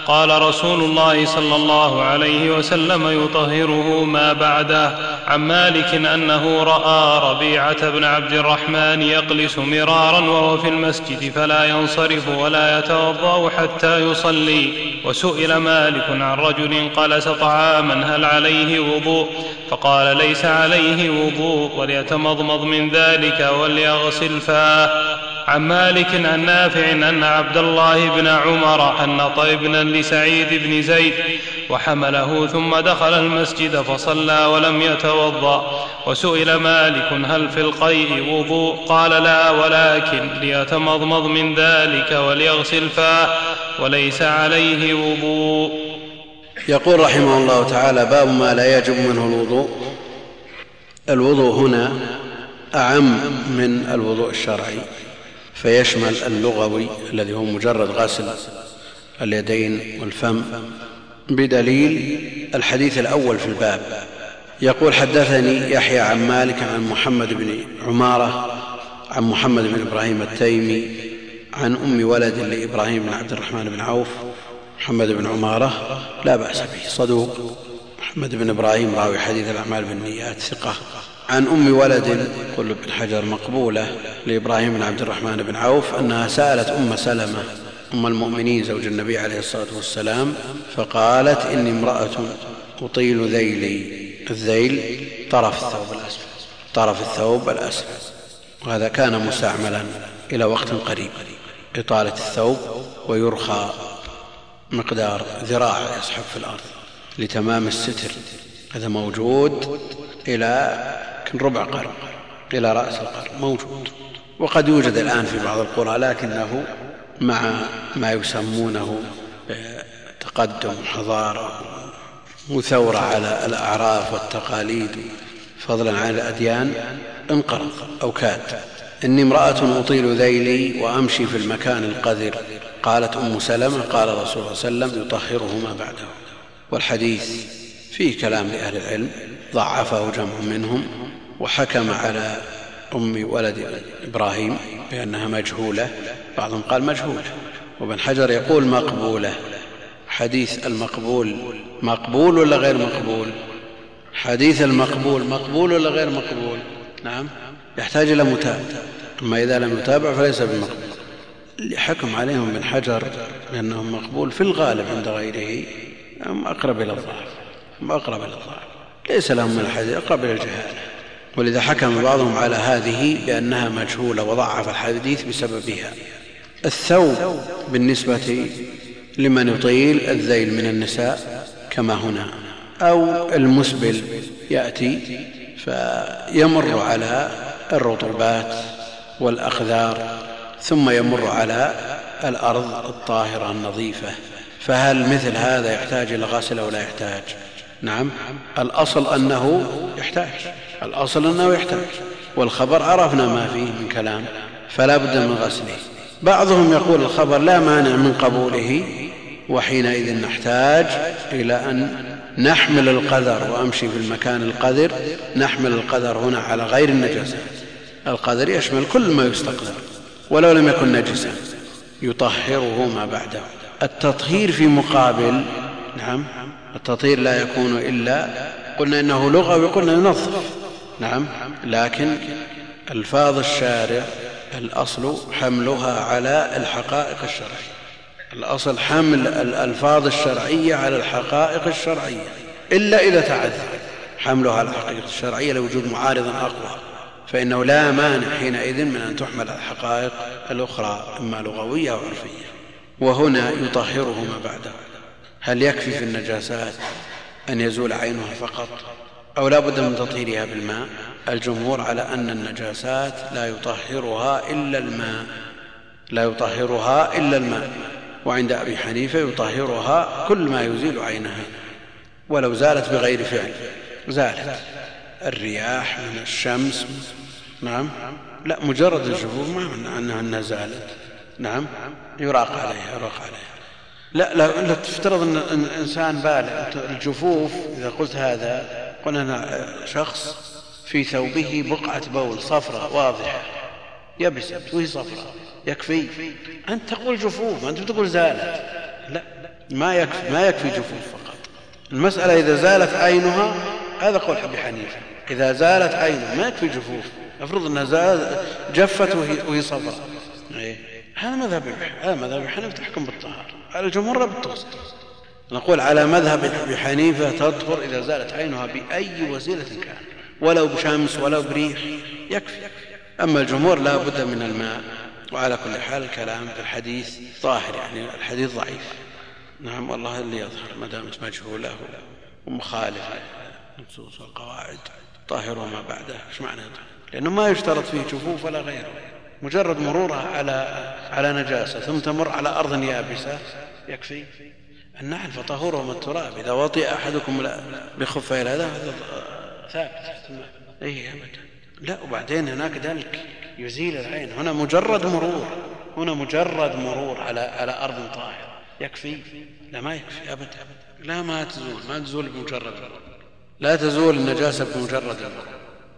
قال رسول الله صلى الله عليه وسلم يطهره ما بعده. عن مالك أنه رأى ربيعة بن عبد الرحمن يقلس مرارا وهو في المسجد فلا ينصرف ولا يتوضأ حتى يصلي. وسئل مالك عن رجل قلس طعاما هل عليه وضوء؟ فقال ليس عليه وضوء وليتمضمض من ذلك وليغسل فاه. عن مالك عن نافع أن عبد الله بن عمر أنط ابنا لسعيد بن زيد وحمله ثم دخل المسجد فصلى ولم يتوضأ. وسئل مالك هل في القيء وضوء؟ قال لا ولكن ليتمضمض من ذلك وليغسل فاه وليس عليه وضوء. يقول رحمه الله تعالى باب ما لا يجب منه الوضوء. الوضوء هنا أعم من الوضوء الشرعي. فيشمل اللغوي الذي هو مجرد غسل اليدين والفم بدليل الحديث الأول في الباب. يقول حدثني يحيى عن مالك عن محمد بن عمارة عن محمد بن إبراهيم التيمي عن أم ولد لإبراهيم بن عبد الرحمن بن عوف محمد بن عمارة. لا بأس به. صدوق. محمد بن إبراهيم راوي حديث الأعمال بالنيات ثقة. عن أم ولد. قل بن حجر مقبولة لإبراهيم بن عبد الرحمن بن عوف أنها سألت أم سلمة أم المؤمنين زوج النبي عليه الصلاة والسلام فقالت إني امرأة أطيل ذيلي. الذيل طرف الثوب الأسفل طرف الثوب الأسفل. وهذا كان مستعملا إلى وقت قريب. إطالة الثوب ويرخى مقدار ذراع يسحب في الأرض لتمام الستر. هذا موجود إلى ربع قرن إلى رأس القرن موجود. وقد يوجد الآن في بعض القرى لكنه مع ما يسمونه تقدم حضارة وثورة على الأعراف والتقاليد. فضلا عن الأديان انقرض أو كاد. إني امرأة أطيل ذيلي وأمشي في المكان القذر قالت أم سلمة قال رسول الله صلى الله عليه وسلم يطهره ما بعده. والحديث فيه كلام لأهل العلم ضعفه جمع منهم. وحكم على أم ولد إبراهيم بأنها مجهولة. بعضهم قال مجهولة وابن حجر يقول مقبولة. حديث المقبول مقبول ولا غير مقبول؟ حديث المقبول مقبول ولا غير مقبول؟ نعم. يحتاج إلى متابع أما إذا لم يتابع فليس بمقبول. حكم عليهم ابن حجر بأنهم مقبول في الغالب عند غيره. هم أقرب إلى الظاهر هم أقرب إلى الظاهر ليس لهم من الحديث أقرب إلى الجهالة ولذا حكم بعضهم على هذه بأنها مجهولة وضعف الحديث بسببها. الثوب بالنسبة لمن يطيل الذيل من النساء كما هنا أو المسبل يأتي فيمر على الرطوبات والأخذار ثم يمر على الأرض الطاهرة النظيفة. فهل مثل هذا يحتاج إلى غسل أو لا يحتاج؟ نعم. الأصل أنه يحتاج. الأصل أنه يحتاج. والخبر عرفنا ما فيه من كلام فلا بد من غسله. بعضهم يقول الخبر لا مانع من قبوله وحينئذ نحتاج إلى أن نحمل القذر وأمشي في المكان القذر نحمل القذر هنا على غير النجاسات القذر يشمل كل ما يستقذر ولو لم يكن نجسا يطهره ما بعده. التطهير في مقابل نعم. التطهير لا يكون إلا قلنا إنه لغوي قلنا ينظف نعم لكن ألفاظ الشارع الأصل حملها على الحقائق الشرعية. الأصل حمل الألفاظ الشرعية على الحقائق الشرعية إلا إذا تعذر. حملها على الحقائق الشرعية لوجود معارض أقوى. فإنه لا مانع حينئذ من أن تحمل الحقائق الأخرى إما لغوية أو عرفية. وهنا يطهره ما بعده هل يكفي في النجاسات أن يزول عينها فقط أو لا بد من تطهيرها بالماء؟ الجمهور على أن النجاسات لا يطهرها إلا الماء. لا يطهرها إلا الماء. وعند أبي حنيفة يطهرها كل ما يزيل عينها. ولو زالت بغير فعل. زالت. الرياح من الشمس. نعم. لا مجرد الجفوف ما أنها زالت. نعم. يراق عليها يراق عليها. لا لا, لا تفترض أن الإنسان بالغ. الجفوف إذا قلت هذا قلنا أنا شخص في ثوبه بقعة بول صفراء واضحة. يبست وهي صفراء يكفي. أنت تقول جفوف أنت تقول زالت. لا ما يكفي, ما يكفي جفوف فقط. المسألة إذا زالت عينها هذا قول أبي حنيفة. إذا زالت عينه ما يكفي جفوف. أفرض إنها زالت جفت وهي, وهي صفراء إيه؟ هذا مذهب هذا مذهب حنيفه تحكم بالطهارة. الجمهور لا بالتوسط نقول على مذهب أبي حنيفة تطهر إذا زالت عينها بأي وسيله كان ولو بشمس ولو بريح يكفي. أما الجمهور لا بد من الماء وعلى كل حال الكلام في الحديث ظاهر يعني الحديث ضعيف. نعم والله اللي يظهر ما دامت مجهوله ومخالفة النصوص والقواعد طاهر وما بعده. إيش معنى لأنه ما يشترط فيه جفوف ولا غيره. مجرد مرورها على على نجاسة ثم تمر على أرض يابسة. يكفي؟ النعل فطهوره من التراب. إذا وطئ أحدكم بخفة إلى هذا ثابت. اي أبدا. لا وبعدين هناك دلك يزيل العين. هنا مجرد مرور. هنا مجرد مرور على على أرض طاهرة. يكفي؟ لا ما يكفي أبدا. لا ما تزول. ما تزول بمجرد لا تزول النجاسة بمجرد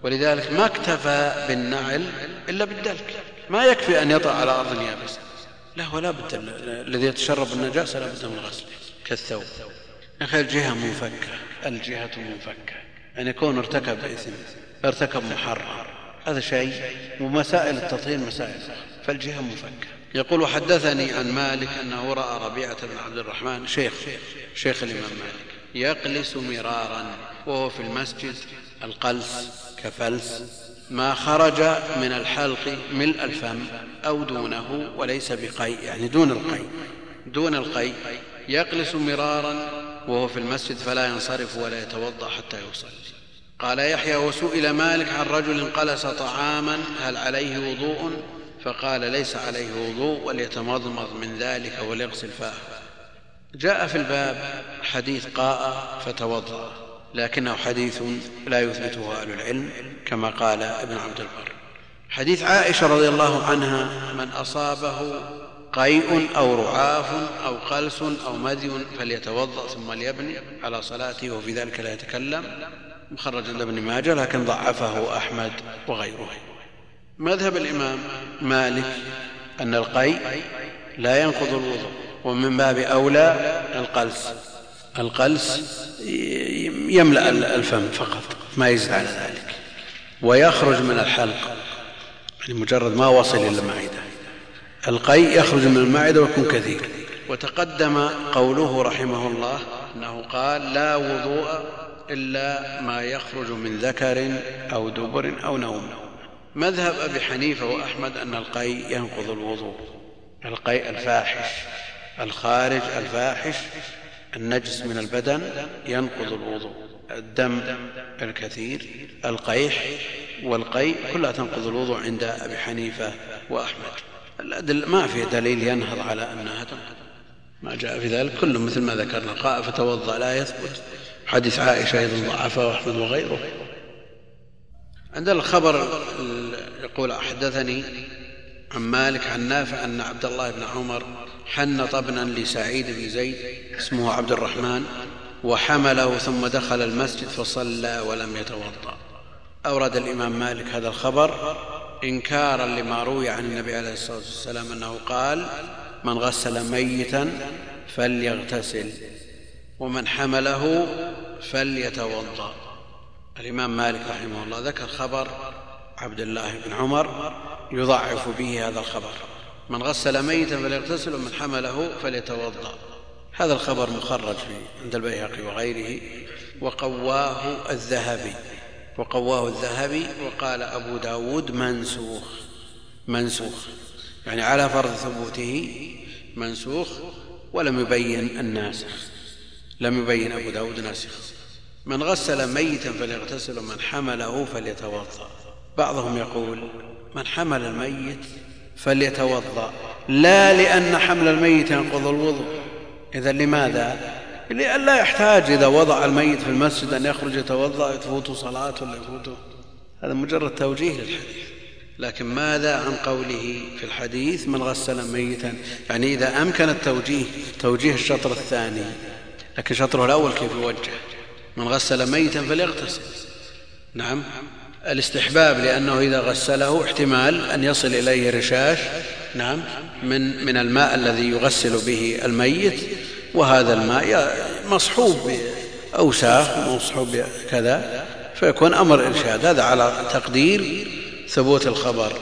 ولذلك ما اكتفى بالنعل إلا بالدلك. ما يكفي أن يطأ على أرض يابسة لا ولا بد الذي يتشرب النجاسة لا بد من غسله كالثوب. يا أخي الجهة منفكة. الجهة منفكة. أن يكون ارتكب إثم. ارتكب محرم. هذا شيء ومسائل التطهير مسائل. فالجهة منفكة. يقول حدثني عن مالك أنه رأى ربيعة بن عبد الرحمن شيخ شيخ الإمام مالك يقلس مرارا وهو في المسجد القلس كفلس. ما خرج من الحلق ملء الفم أو دونه وليس بقيء يعني دون القيء دون القيء يقلس مرارا وهو في المسجد فلا ينصرف ولا يتوضأ حتى يصلي قال يحيى وسئل مالك عن رجل قلس طعاما هل عليه وضوء؟ فقال ليس عليه وضوء وليتمضمض من ذلك وليغسل فاه. جاء في الباب حديث قاء فتوضأ. لكنه حديث لا يثبته أهل العلم كما قال ابن عبد البر. حديث عائشة رضي الله عنها من أصابه قيء أو رعاف أو قلس أو مدي فليتوضأ ثم ليبني على صلاته وفي ذلك لا يتكلم. مخرج عند ابن ماجه لكن ضعفه أحمد وغيره. مذهب الإمام مالك أن القيء لا ينقض الوضوء ومن باب أولى القلس القلس يملأ الفم فقط ما يزيد على ذلك. ويخرج من الحلق يعني مجرد ما وصل إلى المعدة. القيء يخرج من المعدة ويكون كثير. وتقدم قوله رحمه الله أنه قال لا وضوء إلا ما يخرج من ذكر أو دبر أو نوم. مذهب أبي حنيفة وأحمد أن القيء ينقض الوضوء. القيء الفاحش الخارج الفاحش النجس من البدن ينقض الوضوء الدم الكثير القيح والقيء كلها تنقض الوضوء عند أبي حنيفة وأحمد. الأدل ما في دليل ينهض على أنها تنقض. ما جاء في ذلك كله مثل ما ذكرنا. قاء فتوضأ لا يثبت. حديث عائشة أيضا ضعفة وأحمد وغيره. عندنا الخبر يقول حدثني عن مالك عن نافع أن عبد الله بن عمر حنط ابنا لسعيد بن زيد اسمه عبد الرحمن وحمله ثم دخل المسجد فصلى ولم يتوضأ. أورد الإمام مالك هذا الخبر إنكارا لما روي عن النبي عليه الصلاة والسلام أنه قال من غسل ميتا فليغتسل ومن حمله فليتوضأ. الإمام مالك رحمه الله ذكر خبر عبد الله بن عمر يضعف به هذا الخبر. من غسل ميتا فليغتسل ومن حمله فليتوضأ. هذا الخبر مخرج في عند البيهقي وغيره وقواه الذهبي. وقواه الذهبي وقال أبو ب داود منسوخ منسوخ. يعني على فرض ثبوته منسوخ ولم يبين الناسخ. لم يبين أبو ب داود ناسخ. من غسل ميتا فليغتسل ومن حمله فليتوضأ. بعضهم يقول من حمل الميت فليتوضأ. لا لأن حمل الميت ينقض الوضوء. إذا لماذا؟ لئلا يحتاج إذا وضع الميت في المسجد أن يخرج يتوضأ يفوت صلاة ولا يفوت. هذا مجرد توجيه للحديث. لكن ماذا عن قوله في الحديث من غسل ميتا؟ يعني إذا أمكن التوجيه توجيه الشطر الثاني. لكن شطره الأول كيف يوجه؟ من غسل ميتا فليغتسل. نعم. الاستحباب لأنه إذا غسله احتمال أن يصل إليه رشاش نعم من من الماء الذي يغسل به الميت وهذا الماء مصحوب باوساخ مصحوب كذا فيكون أمر إرشاد هذا على تقدير ثبوت الخبر.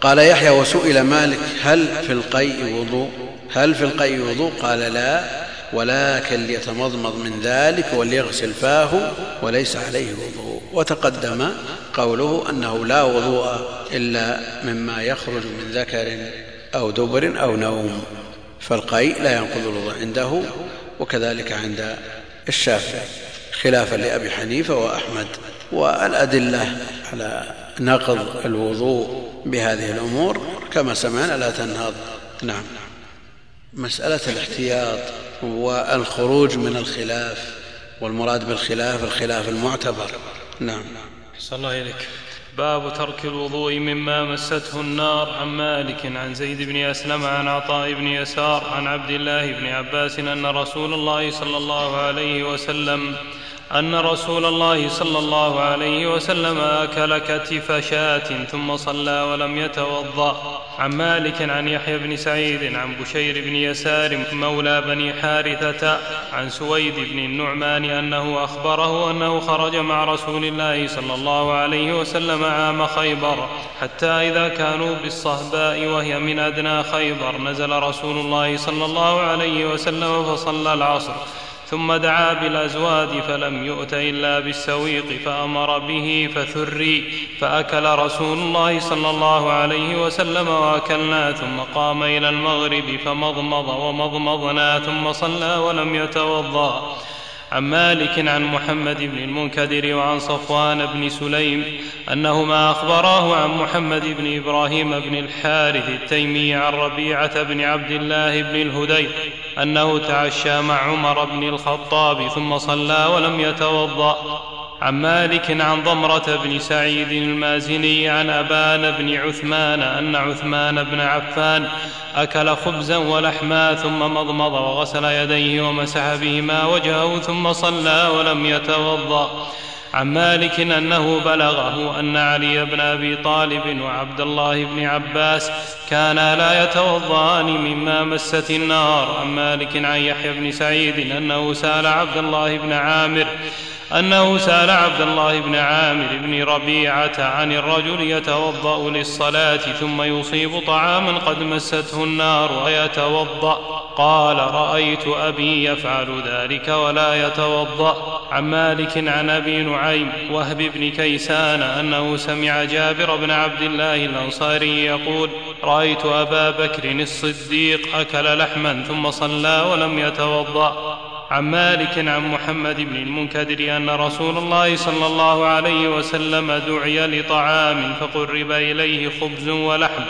قال يحيى وسئل مالك هل في القيء وضوء؟ هل في القيء وضوء؟ قال لا. ولكن ليتمضمض من ذلك وليغسل فاه وليس عليه وضوء. وتقدم قوله أنه لا وضوء إلا مما يخرج من ذكر أو دبر أو نوم فالقيء لا ينقض الوضوء عنده وكذلك عند الشافعي خلافا لأبي حنيفة وأحمد. والأدلة على نقض الوضوء بهذه الأمور كما سمعنا لا تنهض. نعم. مسألة الاحتياط. والخروج من الخلاف والمراد بالخلاف الخلاف المعتبر. نعم. صلى الله إليك باب ترك الوضوء مما مسته النار. عن مالك عن زيد بن أسلم عن عطاء بن يسار عن عبد الله بن عباس أن رسول الله صلى الله عليه وسلم أن رسول الله صلى الله عليه وسلم أكل كتف شاة ثم صلى ولم يتوضأ. عن مالك عن يحيى بن سعيد عن بشير بن يسار مولى بني حارثة عن سويد بن النعمان أنه أخبره أنه خرج مع رسول الله صلى الله عليه وسلم عام خيبر. حتى إذا كانوا بالصهباء وهي من أدنى خيبر نزل رسول الله صلى الله عليه وسلم فصلى العصر. ثم دعا بالازواد فلم يؤت إلا بالسويق فأمر به فثري فأكل رسول الله صلى الله عليه وسلم وأكلنا ثم قام إلى المغرب فمضمض ومضمضنا ثم صلى ولم يتوضأ عن مالك عن محمد بن المنكدر وعن صفوان بن سليم أنهما أخبراه عن محمد بن إبراهيم بن الحارث التيمي عن ربيعة بن عبد الله بن الهدي أنه تعشى مع عمر بن الخطاب ثم صلى ولم يتوضأ عن مالك عن ضمرة بن سعيد المازني عن أبان بن عثمان أن عثمان بن عفان أكل خبزا ولحما ثم مضمض وغسل يديه ومسح بهما وجهه ثم صلى ولم يتوضأ. عن مالك أنه بلغه أن علي بن أبي طالب وعبد الله بن عباس كانا لا يتوضان مما مست النار. عن مالك عن يحيى بن سعيد أنه سأل عبد الله بن عامر أنه سأل عبد الله بن عامر بن ربيعة عن الرجل يتوضأ للصلاة ثم يصيب طعاما قد مسته النار ويتوضأ. قال رأيت أبي يفعل ذلك ولا يتوضأ. عن مالك عن أبي نعيم وهب بن كيسان أنه سمع جابر بن عبد الله الأنصاري يقول رأيت أبا بكر الصديق أكل لحما ثم صلى ولم يتوضأ. عن مالك عن محمد بن المنكدر أن رسول الله صلى الله عليه وسلم دعي لطعام فقرب إليه خبز ولحم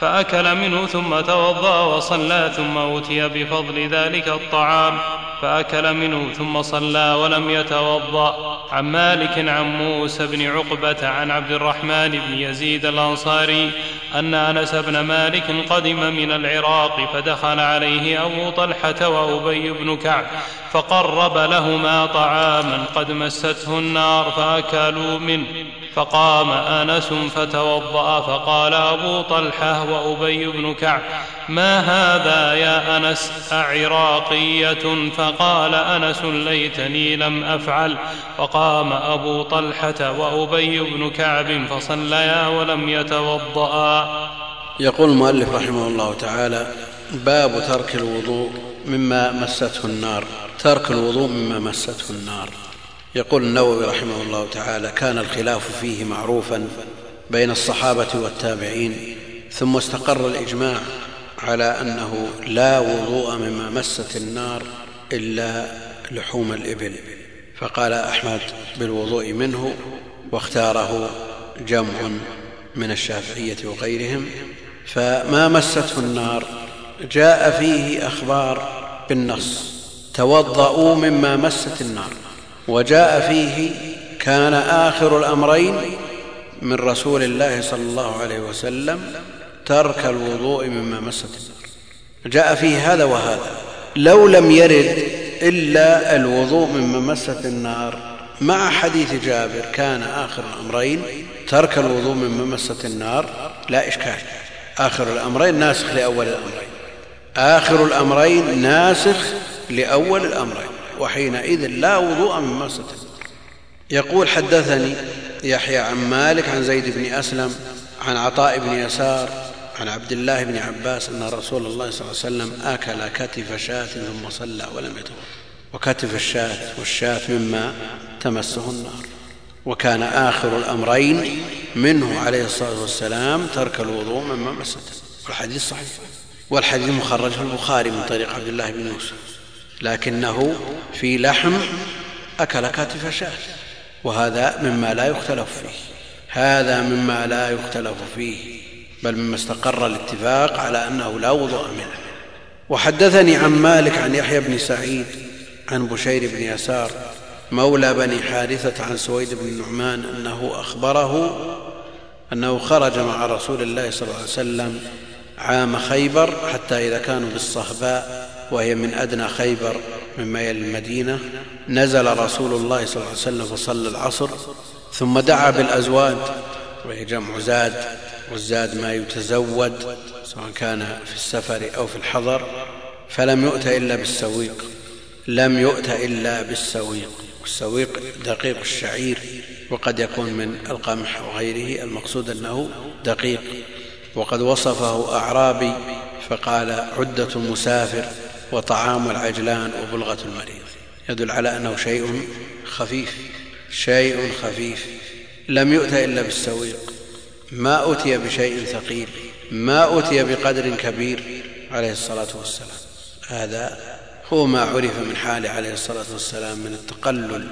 فأكل منه ثم توضأ وصلى ثم أوتي بفضل ذلك الطعام. فأكل منه ثم صلى ولم يتوضأ. عن مالك عن موسى بن عقبة عن عبد الرحمن بن يزيد الأنصاري أن أنس بن مالك قدم من العراق فدخل عليه أبو طلحة وأبي بن كعب فقرب لهما طعاما قد مسته النار فأكلوا منه. فقام آنس فتوضأ فقال أبو طلحة وأبي بن كعب ما هذا يا آنس؟ أعراقية؟ فقال آنس ليتني لم أفعل. فقام أبو طلحة وأبي بن كعب فصليا ولم يتوضا يقول المؤلف رحمه الله تعالى باب ترك الوضوء مما مسته النار. ترك الوضوء مما مسته النار. يقول النووي رحمه الله تعالى كان الخلاف فيه معروفا بين الصحابة والتابعين ثم استقر الإجماع على أنه لا وضوء مما مست النار إلا لحوم الإبل فقال أحمد بالوضوء منه واختاره جمع من الشافعية وغيرهم فما مسته النار جاء فيه أخبار بالنص توضؤوا مما مست النار وجاء فيه كان آخر الأمرين من رسول الله صلى الله عليه وسلم ترك الوضوء مما مست النار. جاء فيه هذا وهذا. لو لم يرد إلا الوضوء مما مست النار. مع حديث جابر كان آخر الأمرين ترك الوضوء مما مست النار. لا إشكال. آخر الأمرين ناسخ لأول الأمرين. آخر الأمرين ناسخ لأول الأمرين. وحينئذ لا وضوء من مسة يقول حدثني يحيى عن مالك عن زيد بن أسلم عن عطاء بن يسار عن عبد الله بن عباس أن رسول الله صلى الله عليه وسلم أكل كتف شاة ثم صلى ولم يتوضا وكتف الشاة والشاة مما تمسه النار. وكان آخر الأمرين منه عليه الصلاة والسلام ترك الوضوء مما مسته والحديث صحيح. والحديث مخرج في البخاري من طريق عبد الله بن يوسف. لكنه في لحم أكل كتف شاة وهذا مما لا يختلف فيه هذا مما لا يختلف فيه بل مما استقر الاتفاق على أنه لا وضوء منه. وحدثني عن مالك عن يحيى بن سعيد عن بشير بن يسار مولى بني حارثة عن سويد بن النعمان أنه أخبره أنه خرج مع رسول الله صلى الله عليه وسلم عام خيبر حتى إذا كانوا بالصهباء وهي من أدنى خيبر مما يلي المدينة. نزل رسول الله صلى الله عليه وسلم فصلى العصر ثم دعا بالأزواد وهي جمع زاد والزاد ما يتزود سواء كان في السفر أو في الحضر فلم يؤت إلا بالسويق. لم يؤت إلا بالسويق. والسويق دقيق الشعير وقد يكون من القمح وغيره. المقصود أنه دقيق. وقد وصفه أعرابي فقال عدة المسافر وطعام العجلان وبلغة المريض. يدل على أنه شيء خفيف شيء خفيف. لم يؤت إلا بالسويق. ما أتي بشيء ثقيل ما أتي بقدر كبير عليه الصلاة والسلام. هذا هو ما عرف من حاله عليه الصلاة والسلام من التقلل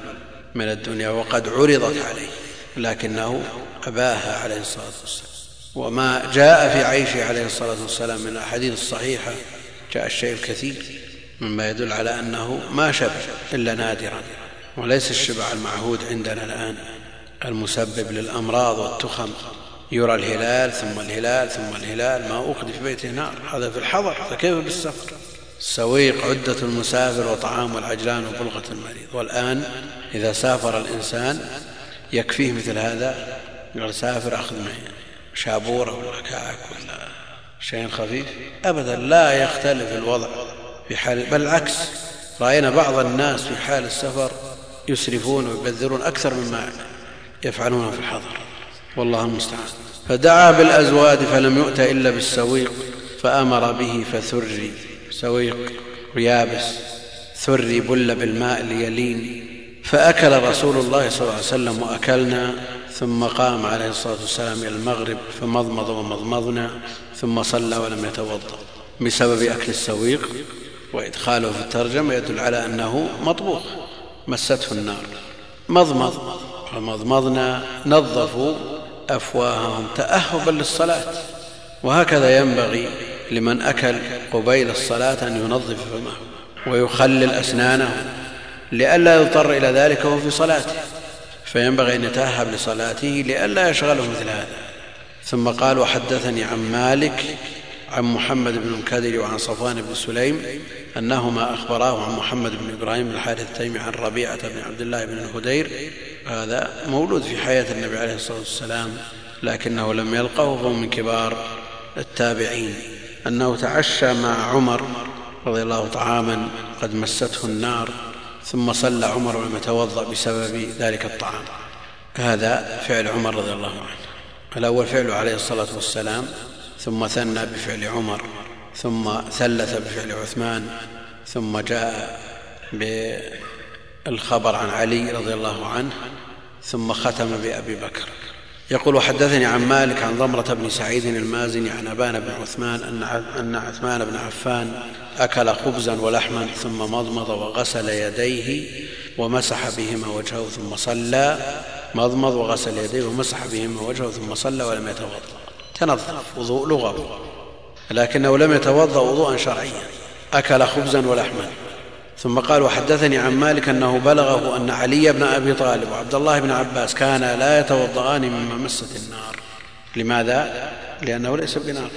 من الدنيا وقد عرضت عليه. لكنه أباها عليه الصلاة والسلام. وما جاء في عيشه عليه الصلاة والسلام من الأحاديث الصحيحة جاء الشيء الكثير مما يدل على أنه ما شبع إلا نادرا وليس الشبع المعهود عندنا الآن المسبب للأمراض والتخم. يرى الهلال ثم الهلال ثم الهلال ما أوقد في بيته نار هذا في الحضر فكيف بالسفر؟ السويق عدة المسافر وطعام العجلان وبلغة المريض. والآن إذا سافر الإنسان يكفيه مثل هذا يقول سافر أخذ معي شابورة ولا كعك ولا شيء خفيف؟ أبدا لا يختلف الوضع في حال بل العكس. رأينا بعض الناس في حال السفر يسرفون ويبذرون أكثر مما يفعلون في الحضر. والله المستعان. فدعا بالأزواد فلم يؤت إلا بالسويق فأمر به فثري. سويق ويابس ثري بل بالماء ليلين فأكل رسول الله صلى الله عليه وسلم وأكلنا. ثم قام عليه الصلاة والسلام إلى المغرب فمضمض ومضمضنا ثم صلى ولم يتوضأ بسبب أكل السويق وإدخاله في الترجمة يدل على أنه مطبوخ مسته النار. مضمض فمضمضنا نظفوا أفواههم تأهبا للصلاة. وهكذا ينبغي لمن أكل قبيل الصلاة أن ينظف فمه ويخلل أسنانه لئلا يضطر إلى ذلك وهو في صلاته. فينبغي أن يتأهب لصلاته لئلا يشغله مثل هذا. ثم قال وحدثني عن مالك عن محمد بن المكدر وعن صفوان بن سليم أنهما أخبراه عن محمد بن إبراهيم الحارث التيمي عن ربيعة بن عبد الله بن الهدير. هذا مولود في حياة النبي عليه الصلاة والسلام لكنه لم يلقه وهو من كبار التابعين. أنه تعشى مع عمر رضي الله طعاما قد مسته النار. ثم صلى عمر ولم يتوضا بسبب ذلك الطعام. هذا فعل عمر رضي الله عنه. الأول فعله عليه الصلاة والسلام ثم ثنى بفعل عمر ثم ثلث بفعل عثمان ثم جاء بالخبر عن علي رضي الله عنه ثم ختم بأبي بكر. يقول وحدثني عن مالك عن ضمرة بن سعيد المازني عن أبان بن عثمان أن عثمان بن عفان أكل خبزا ولحما ثم مضمض وغسل يديه ومسح بهما وجهه ثم صلى. مضمض وغسل يديه ومسح بهما وجهه ثم صلى ولم يتوضأ. تنظف وضوء لغوي. لكنه لم يتوضأ وضوءا شرعيا. أكل خبزا ولحما. ثم قال وحدثني عن مالك أنه بلغه أن علي بن أبي طالب وعبد الله بن عباس كانا لا يتوضأان مما مست النار. لماذا؟ لأنه ليس بناقض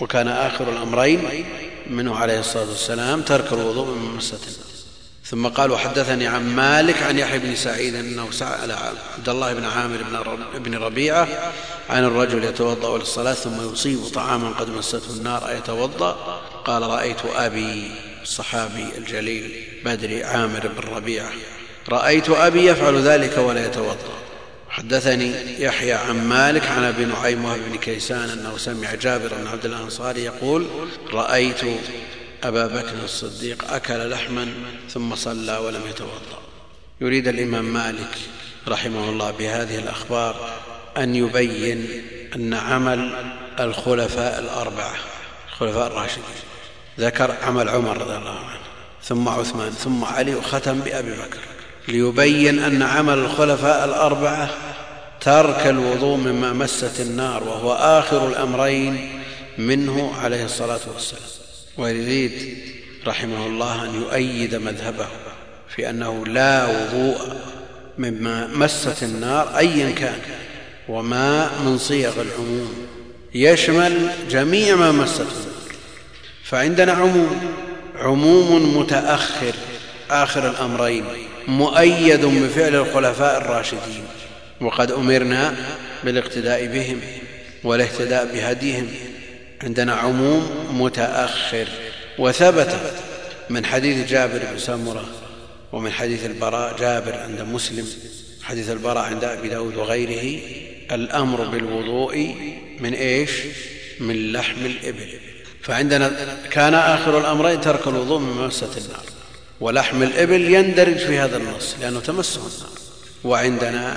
وكان آخر الأمرين منه عليه الصلاة والسلام ترك الوضوء مما مست النار. ثم قال وحدثني عن مالك عن يحيى بن سعيد أنه سأل عبد الله بن عامر بن ربيعة عن الرجل يتوضأ للصلاة ثم يصيب طعاما قد مسته النار أيتوضأ؟ قال رأيت أبي. الصحابي الجليل بدري عامر بن ربيعة. رأيت أبي يفعل ذلك ولا يتوضأ. حدثني يحيى عن مالك عن أبي نعيم وهب بن كيسان أنه سمع جابر بن عبد الانصاري يقول رأيت أبا بكر الصديق أكل لحما ثم صلى ولم يتوضأ. يريد الإمام مالك رحمه الله بهذه الأخبار أن يبين أن عمل الخلفاء الأربعة الخلفاء الراشدين. ذكر عمل عمر رضي الله عنه ثم عثمان ثم علي وختم بأبي بكر ليبين أن عمل الخلفاء الأربعة ترك الوضوء مما مست النار وهو آخر الأمرين منه عليه الصلاة والسلام. ويريد رحمه الله أن يؤيد مذهبه في أنه لا وضوء مما مست النار أيا كان وما من صيغ العموم يشمل جميع ما مست النار. فعندنا عموم. عموم متأخر. آخر الأمرين. مؤيد بفعل الخلفاء الراشدين. وقد أمرنا بالاقتداء بهم والاهتداء بهديهم. عندنا عموم متأخر. وثبت من حديث جابر بن سمرة ومن حديث البراء جابر عند مسلم حديث البراء عند أبي داود وغيره الأمر بالوضوء من إيش؟ من لحم الإبل. فعندنا كان آخر الأمرين ترك الوضوء من ممسة النار ولحم الإبل يندرج في هذا النص لأنه تمسه النار. وعندنا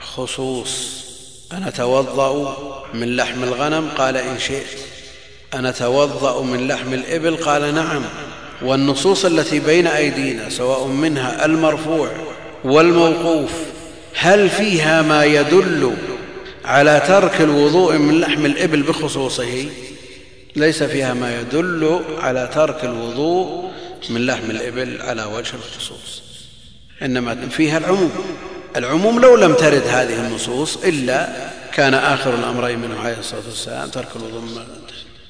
خصوص أنا توضأ من لحم الغنم؟ قال إن شئت. أنا توضأ من لحم الإبل؟ قال نعم. والنصوص التي بين أيدينا سواء منها المرفوع والموقوف هل فيها ما يدل على ترك الوضوء من لحم الإبل بخصوصه؟ ليس فيها ما يدل على ترك الوضوء من لحم الإبل على وجه الخصوص إنما فيها العموم. العموم لو لم ترد هذه النصوص إلا كان آخر الأمرين منه عليه الصلاة والسلام ترك الوضوء من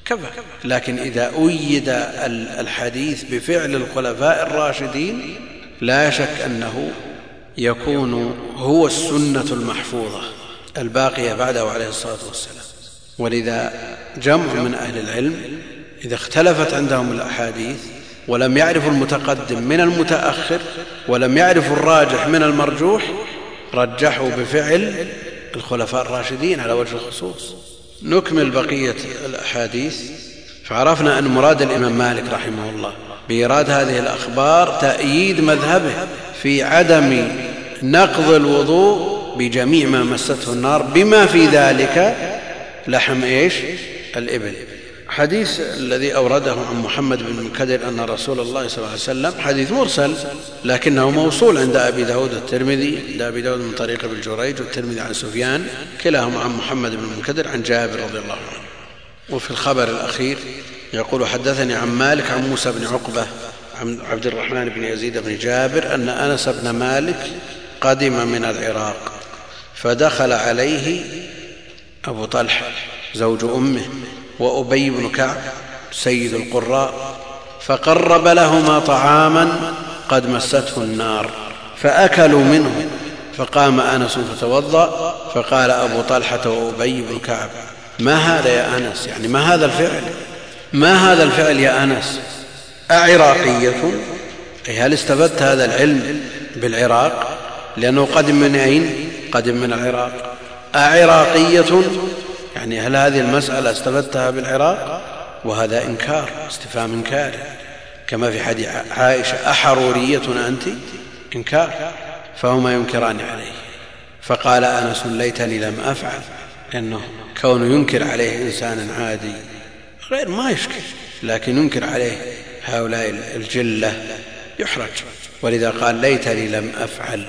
كفى. لكن إذا أيد الحديث بفعل الخلفاء الراشدين لا شك أنه يكون هو السنة المحفوظة الباقية بعده عليه الصلاة والسلام. ولذا جمع من أهل العلم إذا اختلفت عندهم الأحاديث ولم يعرفوا المتقدم من المتأخر ولم يعرفوا الراجح من المرجوح رجحوا بفعل الخلفاء الراشدين على وجه الخصوص. نكمل بقية الأحاديث. فعرفنا أن مراد الإمام مالك رحمه الله بإيراد هذه الأخبار تأييد مذهبه في عدم نقض الوضوء بجميع ما مسته النار بما في ذلك لحم إيش؟ الإبل. حديث الذي أورده عن محمد بن منكدر أن رسول الله صلى الله عليه وسلم حديث مرسل لكنه موصول عند أبي داود والترمذي عند أبي داود من طريق ابن جريج والترمذي عن سفيان كلاهما عن محمد بن منكدر عن جابر رضي الله عنه. وفي الخبر الأخير يقول حدثني عن مالك عن موسى بن عقبة عن عبد الرحمن بن يزيد بن جابر أن أنس بن مالك قدم من العراق فدخل عليه أبو طلحة زوج أمه وأبي بن كعب سيد القراء فقرب لهما طعاما قد مسته النار فأكلوا منه فقام أنس فتوضأ فقال أبو طلحة وأبي بن كعب ما هذا يا أنس؟ يعني ما هذا الفعل؟ ما هذا الفعل يا أنس؟ أعراقية؟ أي هل استفدت هذا العلم بالعراق؟ لأنه قدم من أين؟ قدم من العراق. أعراقية يعني هل هذه المسألة استفدتها بالعراق؟ وهذا إنكار استفهام إنكار. كما في حديث عائشة أحرورية أنت؟ إنكار. فهما ينكران عليه. فقال أنس ليتني لم أفعل لأنه كونه ينكر عليه إنسان عادي غير ما يشكل لكن ينكر عليه هؤلاء الجلة يحرج. ولذا قال ليتني لم أفعل.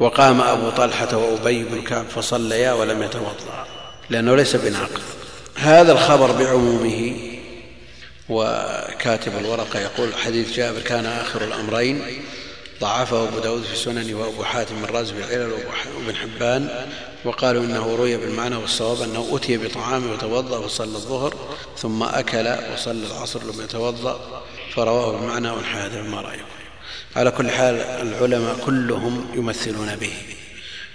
وقام أبو طلحة وأبي بن كعب فصليا ولم يتوضأ لأنه ليس بناقض. هذا الخبر بعمومه وكاتب الورقة يقول حديث جابر كان آخر الأمرين ضعفه أبو داود في سنن وأبو حاتم الرازي بالعلل وابن حبان وقالوا إنه روي بالمعنى والصواب أنه أتي بطعام وتوضأ وصلى الظهر ثم أكل وصلى العصر لم يتوضأ فرواه بالمعنى والحادث ما رأيه. على كل حال العلماء كلهم يمثلون به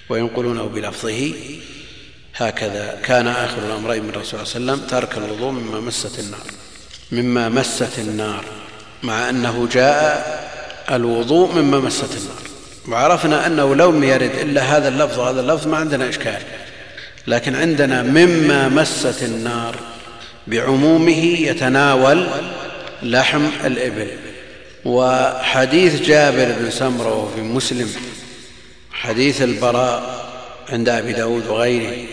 وينقلونه بلفظه. هكذا كان آخر الأمرين من الرسول صلى الله عليه وسلم ترك الوضوء مما مست النار. مما مست النار. مع أنه جاء الوضوء مما مست النار. وعرفنا أنه لو لم يرد إلا هذا اللفظ وهذا اللفظ ما عندنا إشكال. لكن عندنا مما مست النار بعمومه يتناول لحم الإبل. وحديث جابر بن سمرة في مسلم حديث البراء عند أبي داود وغيره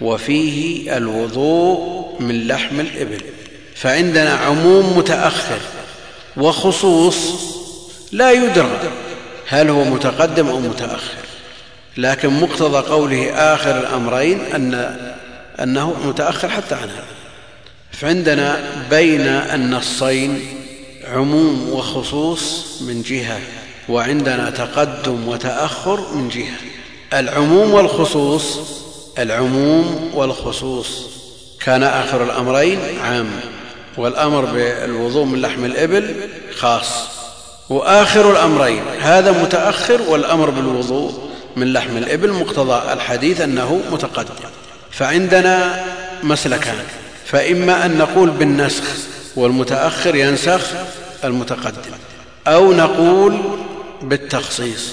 وفيه الوضوء من لحم الإبل فعندنا عموم متأخر وخصوص لا يدرى هل هو متقدم أو متأخر لكن مقتضى قوله آخر الأمرين أن أنه متأخر حتى عن هذا فعندنا بين النصين عموم وخصوص من جهة وعندنا تقدم وتأخر من جهة. العموم والخصوص العموم والخصوص. كان آخر الأمرين عام والأمر بالوضوء من لحم الإبل خاص. وآخر الأمرين هذا متأخر والأمر بالوضوء من لحم الإبل مقتضى الحديث أنه متقدم. فعندنا مسلكان فإما أن نقول بالنسخ والمتأخر ينسخ المتقدم. أو نقول بالتخصيص.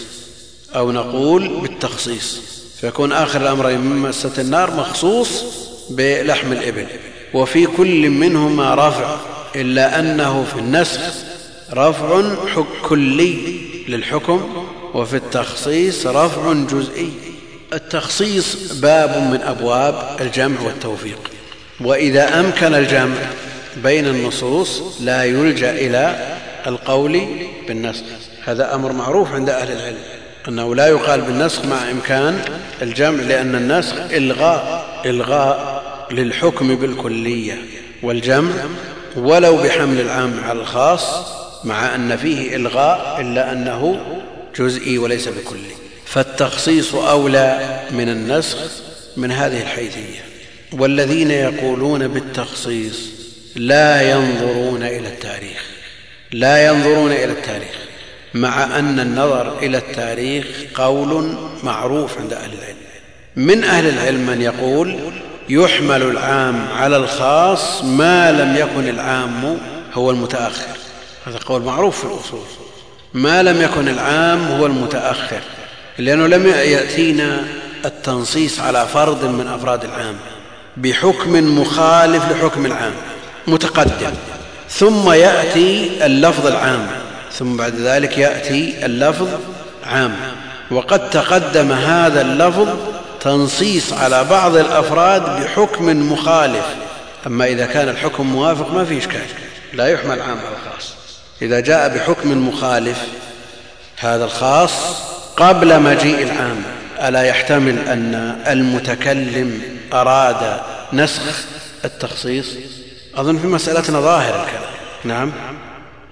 أو نقول بالتخصيص. فيكون آخر الأمرين من مسة النار مخصوص بلحم الإبل. وفي كل منهما رفع إلا أنه في النسخ رفع كلي للحكم وفي التخصيص رفع جزئي. التخصيص باب من أبواب الجمع والتوفيق. وإذا أمكن الجمع بين النصوص لا يلجأ إلى القول بالنسخ. هذا أمر معروف عند أهل العلم أنه لا يقال بالنسخ مع إمكان الجمع لأن النسخ إلغاء إلغاء للحكم بالكلية والجمع ولو بحمل العام على الخاص مع أن فيه إلغاء إلا أنه جزئي وليس بكلي. فالتخصيص أولى من النسخ من هذه الحيثية. والذين يقولون بالتخصيص لا ينظرون إلى التاريخ. لا ينظرون إلى التاريخ. مع أن النظر إلى التاريخ قول معروف عند أهل العلم. من أهل العلم من يقول يحمل العام على الخاص ما لم يكن العام هو المتأخر. هذا قول معروف في الأصول. ما لم يكن العام هو المتأخر. لأنه لم يأتينا التنصيص على فرد من أفراد العام بحكم مخالف لحكم العام. متقدم. ثم يأتي اللفظ العام. ثم بعد ذلك يأتي اللفظ عام. وقد تقدم هذا اللفظ تنصيص على بعض الأفراد بحكم مخالف. أما إذا كان الحكم موافق ما في إشكال. لا يحمل العام على الخاص. إذا جاء بحكم مخالف هذا الخاص قبل مجيء العام. ألا يحتمل أن المتكلم أراد نسخ التخصيص؟ أظن في مسألتنا ظاهر الكلام. نعم.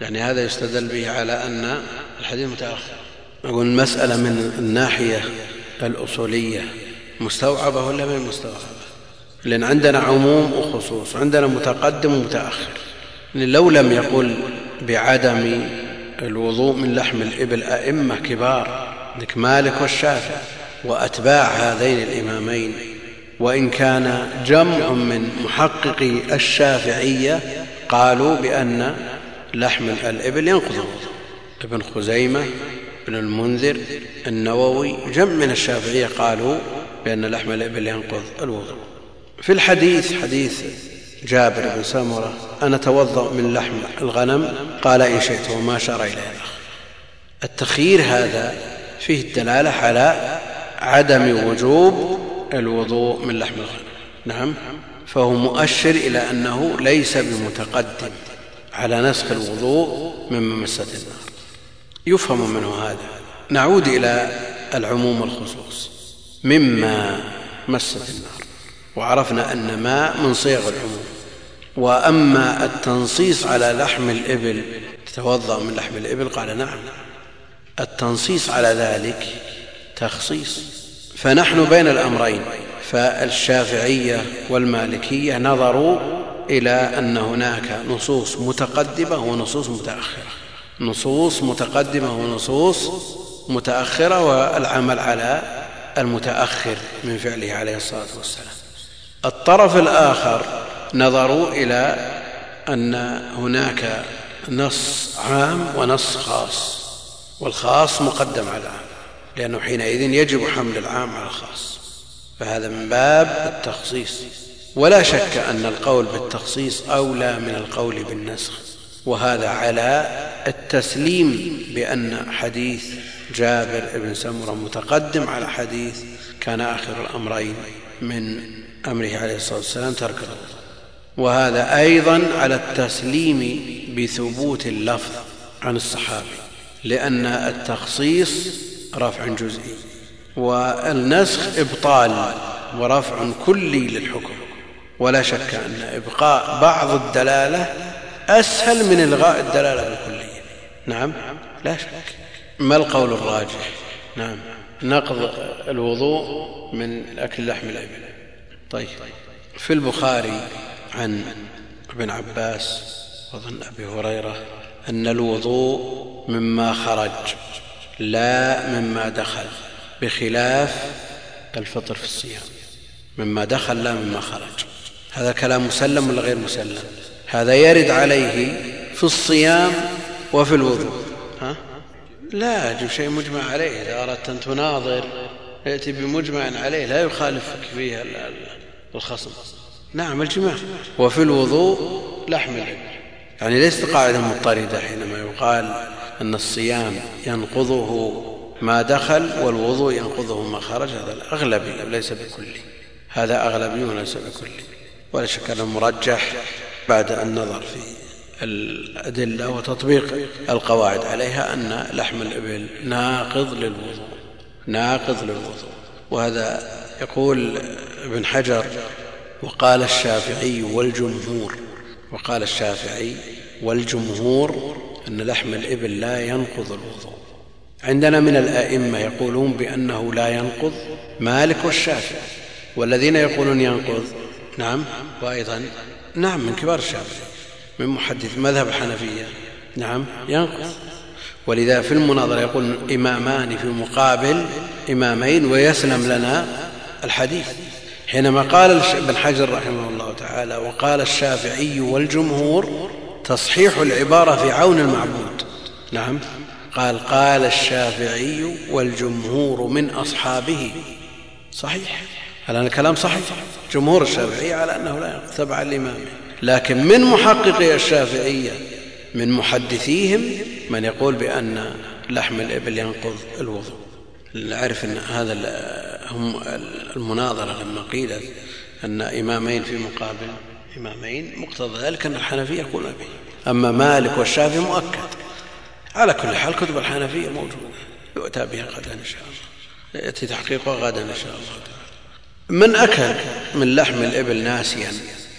يعني هذا يستدل به على أن الحديث متأخر. أقول المسألة من الناحية الأصولية مستوعبة ولا غير مستوعبة؟ لأن عندنا عموم وخصوص عندنا متقدم ومتأخر. لو لم يقل بعدم الوضوء من لحم الإبل أئمة كبار ذك مالك والشافعي وأتباع هذين الإمامين وإن كان جمع من محققي الشافعية قالوا بأن لحم الإبل ينقض. الوضوء ابن خزيمة ابن المنذر النووي جمع من الشافعية قالوا بأن لحم الإبل ينقض الوضوء. في الحديث حديث جابر بن سمرة أنا توضا من لحم الغنم؟ قال إن شئت وما شار إليه الأخ التخيير هذا فيه الدلالة على عدم وجوب الوضوء من لحم الغنم نعم. فهو مؤشر إلى أنه ليس بمتقدم على نسخ الوضوء مما مست النار. يفهم منه هذا. نعود إلى العموم والخصوص. مما مست النار. وعرفنا أن ما من صيغ العموم. وأما التنصيص على لحم الإبل تتوضأ من لحم الإبل؟ قال نعم. التنصيص على ذلك تخصيص. فنحن بين الأمرين فالشافعية والمالكية نظروا إلى أن هناك نصوص متقدمة ونصوص متأخرة. نصوص متقدمة ونصوص متأخرة والعمل على المتأخر من فعله عليه الصلاة والسلام. الطرف الآخر نظروا إلى أن هناك نص عام ونص خاص والخاص مقدم على العام. لأنه حينئذ يجب حمل العام على الخاص. فهذا من باب التخصيص. ولا شك أن القول بالتخصيص أولى من القول بالنسخ. وهذا على التسليم بأن حديث جابر بن سمرة متقدم على حديث كان آخر الأمرين من أمره عليه الصلاة والسلام ترك الوضوء وهذا أيضا على التسليم بثبوت اللفظ عن الصحابي. لأن التخصيص رفع جزئي. والنسخ إبطال ورفع كلي للحكم. ولا شك أن إبقاء بعض الدلالة أسهل من إلغاء الدلالة بالكلية نعم. لا شك. ما القول الراجح؟ نعم. نقض الوضوء من أكل لحم الإبل طيب. في البخاري عن ابن عباس وظن أبي هريرة أن الوضوء مما خرج. لا مما دخل بخلاف الفطر في الصيام. مما دخل لا مما خرج. هذا كلام مسلم ولا غير مسلم؟ هذا يرد عليه في الصيام وفي الوضوء. ها؟ لا يجب شيء مجمع عليه. إذا أردت أن تناظر يأتي بمجمع عليه. لا يخالفك فيه الخصم. نعم الجماع. وفي الوضوء لحم الإبل. يعني ليست قاعدة مضطردة حينما يقال أن الصيام ينقضه ما دخل والوضوء ينقضه ما خرج هذا الاغلبي ليس بكلي هذا اغلبي وليس بكلي ولا شك أنه مرجح بعد النظر في الأدلة وتطبيق القواعد عليها أن لحم الإبل ناقض للوضوء ناقض للوضوء. وهذا يقول ابن حجر وقال الشافعي والجمهور وقال الشافعي والجمهور أن لحم الإبل لا ينقض الوضوء. عندنا من الأئمة يقولون بأنه لا ينقض مالك والشافعي والذين يقولون ينقض نعم وأيضا نعم من كبار الشافعي من محدث مذهب الحنفية نعم ينقض. ولذا في المناظرة يقول إمامان في مقابل إمامين ويسلم لنا الحديث. حينما قال ابن حجر رحمه الله تعالى وقال الشافعي والجمهور تصحيح العبارة في عون المعبود. نعم. قال قال الشافعي والجمهور من أصحابه. صحيح. هل الكلام صحيح؟ جمهور الشافعية على أنه لا تبع الإمام. لكن من محققي الشافعية من محدثيهم من يقول بأن لحم الإبل ينقض الوضوء. نعرف أن هذا هم المناظرة لما قيلت أن إمامين في مقابل إمامين مقتضى ذلك أن الحنفية يقولون به أما مالك والشافعي مؤكد. على كل حال كتب الحنفية موجودة. يؤتى بها غدا إن شاء الله. يأتي تحقيقها غدا إن شاء الله. من أكل من لحم الإبل ناسيا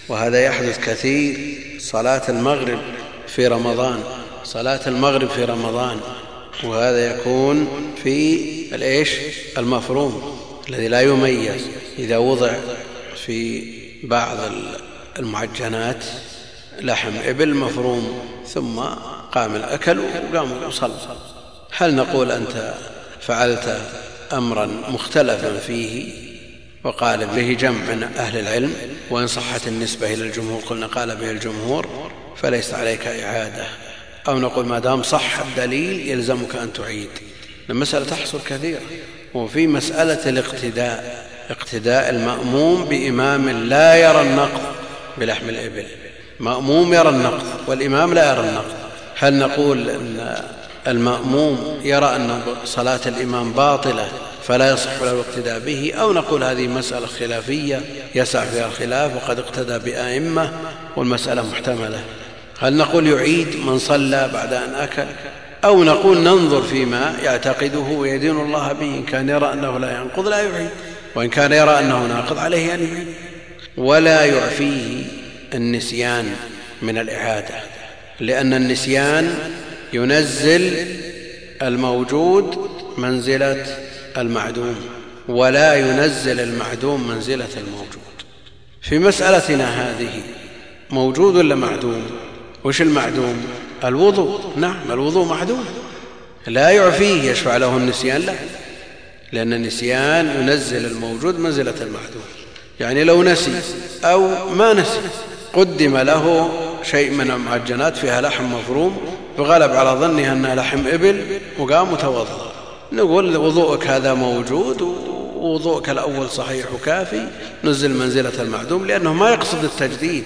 وهذا يحدث كثير. صلاة المغرب في رمضان. صلاة المغرب في رمضان. وهذا يكون في الإيش؟ المفروم الذي لا يميز إذا وضع في بعض المعجنات لحم إبل مفروم ثم قام الأكل وقام وصلى هل نقول أنت فعلت أمرا مختلفا فيه؟ وقال به جمع من أهل العلم وإن صحت النسبة إلى الجمهور قلنا قال به الجمهور فليس عليك إعادة. أو نقول ما دام صح الدليل يلزمك أن تعيد. المسألة تحصل كثيرا وفي مسألة الاقتداء اقتداء المأموم بإمام لا يرى النقض. بلحم الإبل. مأموم يرى النقض والإمام لا يرى النقض هل نقول أن المأموم يرى أن صلاة الإمام باطلة فلا يصح له الاقتداء به؟ أو نقول هذه مسألة خلافية يسع فيها الخلاف وقد اقتدى بآئمة والمسألة محتملة. هل نقول يعيد من صلى بعد أن أكل؟ أو نقول ننظر فيما يعتقده ويدين الله به إن كان يرى أنه لا ينقض لا يعيد وإن كان يرى أنه ناقض عليه أن يعيد. ولا يعفيه النسيان من الإعادة لأن النسيان ينزل الموجود منزلة المعدوم ولا ينزل المعدوم منزلة الموجود. في مسألتنا هذه موجود ولا معدوم؟ وش المعدوم؟ الوضوء. نعم الوضوء معدوم. لا يعفيه يشفع له النسيان لا لأن النسيان ينزل الموجود منزلة المعدوم. يعني لو نسي أو ما نسي قدم له شيء من المعجنات فيها لحم مفروم فغلب على ظنها أنها لحم إبل وقام وتوضأ. نقول وضوءك هذا موجود ووضوءك الأول صحيح وكافي نزل منزلة المعدوم لأنه ما يقصد التجديد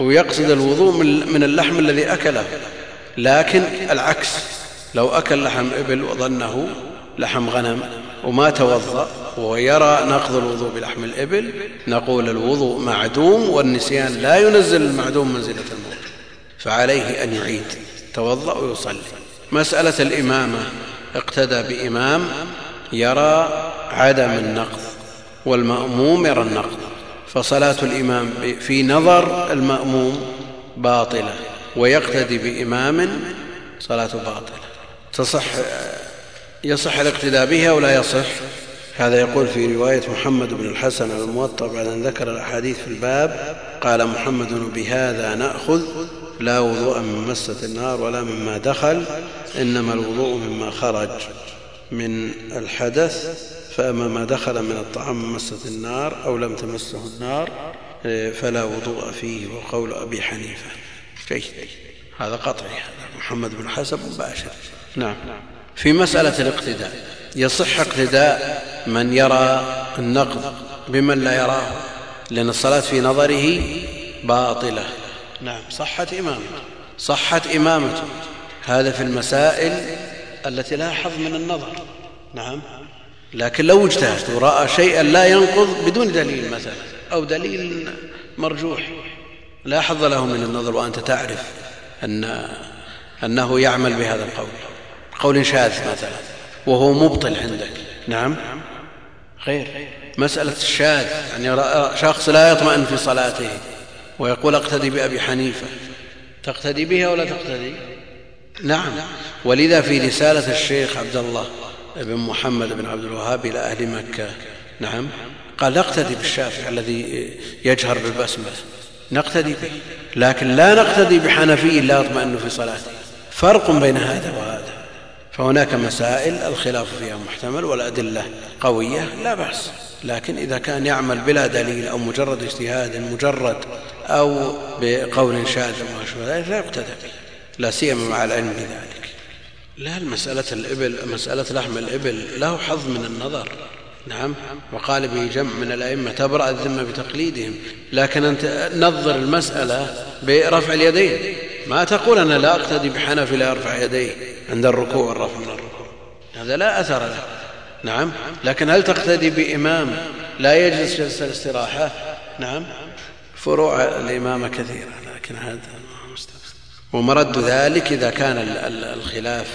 هو يقصد الوضوء من اللحم الذي أكله. لكن العكس لو أكل لحم إبل وظنه لحم غنم وما توضأ ويرى نقض الوضوء بلحم الإبل نقول الوضوء معدوم والنسيان لا ينزل المعدوم منزلة الموت. فعليه أن يعيد توضأ ويصلي. مسألة الإمامة اقتدى بإمام يرى عدم النقض والمأموم يرى النقض. فصلاة الإمام في نظر المأموم باطلة ويقتدي بإمام صلاة باطلة. تصح يصح الاقتداء بها ولا يصح؟ هذا يقول في رواية محمد بن الحسن الموطأ بعد أن ذكر الأحاديث في الباب قال محمد بهذا نأخذ لا وضوء من مسة النار ولا مما دخل إنما الوضوء مما خرج من الحدث فأما ما دخل من الطعام مسة النار أو لم تمسه النار فلا وضوء فيه وقول أبي حنيفة. جيد. هذا قطعي هذا محمد بن حسن مباشر. نعم. في مسألة الاقتداء. يصح اقتداء من يرى النقض بمن لا يراه لأن الصلاة في نظره باطلة. نعم صحت إمامته. صحت إمامته. هذا في المسائل التي لها حظ من النظر. نعم. لكن لو اجتهدت ورأى شيئا لا ينقض بدون دليل مثلا أو دليل مرجوح لا حظ له من النظر وأنت تعرف أن أنه يعمل بهذا القول. قول شاذ مثلا وهو مبطل عندك. نعم. خير مسألة الشاذ يعني شخص لا يطمئن في صلاته ويقول اقتدي بأبي حنيفة. تقتدي بها ولا تقتدي؟ نعم. ولذا في رسالة الشيخ عبد الله بن محمد بن عبد الوهاب إلى أهل مكة. نعم. قال نقتدي بالشافعي الذي يجهر بالبسملة. نقتدي به. لكن لا نقتدي بحنفي لا يطمئن في صلاته. فرق بين هذا وهذا. فهناك مسائل الخلاف فيها محتمل والأدلة قوية لا بأس. لكن إذا كان يعمل بلا دليل أو مجرد اجتهاد مجرد أو بقول شاذ وما شابه ذلك لا يقتدى به لا سيما مع العلم بذلك. لا المسألة الإبل مسألة لحم الإبل له حظ من النظر. نعم وقال به جمع من الأئمة تبرأ الذمة بتقليدهم. لكن أنت نظر المسألة برفع اليدين. ما تقول أنا لا أقتدي بحنفي لا يرفع يديه. عند الركوع والرفع من الركوع هذا لا أثر له. نعم. لكن هل تقتدي بإمام لا يجلس جلسة الاستراحة؟ نعم. فروع الإمامة كثيرة لكن هذا ومرد ذلك إذا كان الخلاف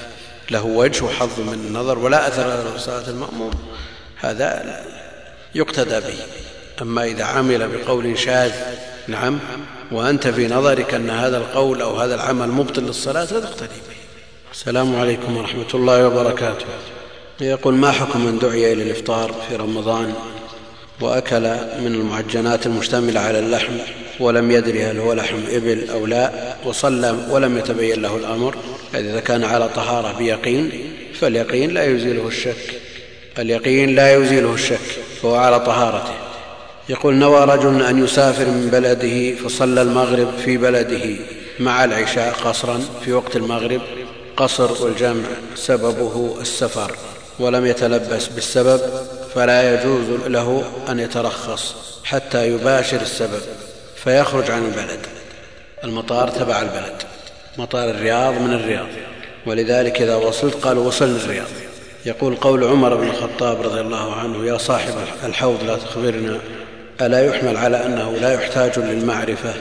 له وجه وحظ من النظر ولا أثر له صلاة المأموم. هذا يقتدى به. أما إذا عمل بقول شاذ نعم وأنت في نظرك أن هذا القول أو هذا العمل مبطل للصلاة لا تقتدي السلام عليكم ورحمة الله وبركاته. يقول ما حكم من دعي إلى الإفطار في رمضان وأكل من المعجنات المشتملة على اللحم ولم يدري هل هو لحم إبل أو لا وصلى ولم يتبين له الأمر؟ إذا كان على طهارة بيقين فاليقين لا يزيله الشك. اليقين لا يزيله الشك فهو على طهارته. يقول نوى رجل أن يسافر من بلده فصلى المغرب في بلده مع العشاء قصرا في وقت المغرب قصر والجمع سببه السفر ولم يتلبس بالسبب فلا يجوز له أن يترخص حتى يباشر السبب فيخرج عن البلد المطار تبع البلد مطار الرياض من الرياض. ولذلك إذا وصلت قالوا وصلنا الرياض يقول قول عمر بن الخطاب رضي الله عنه يا صاحب الحوض لا تخبرنا ألا يحمل على أنه لا يحتاج للمعرفة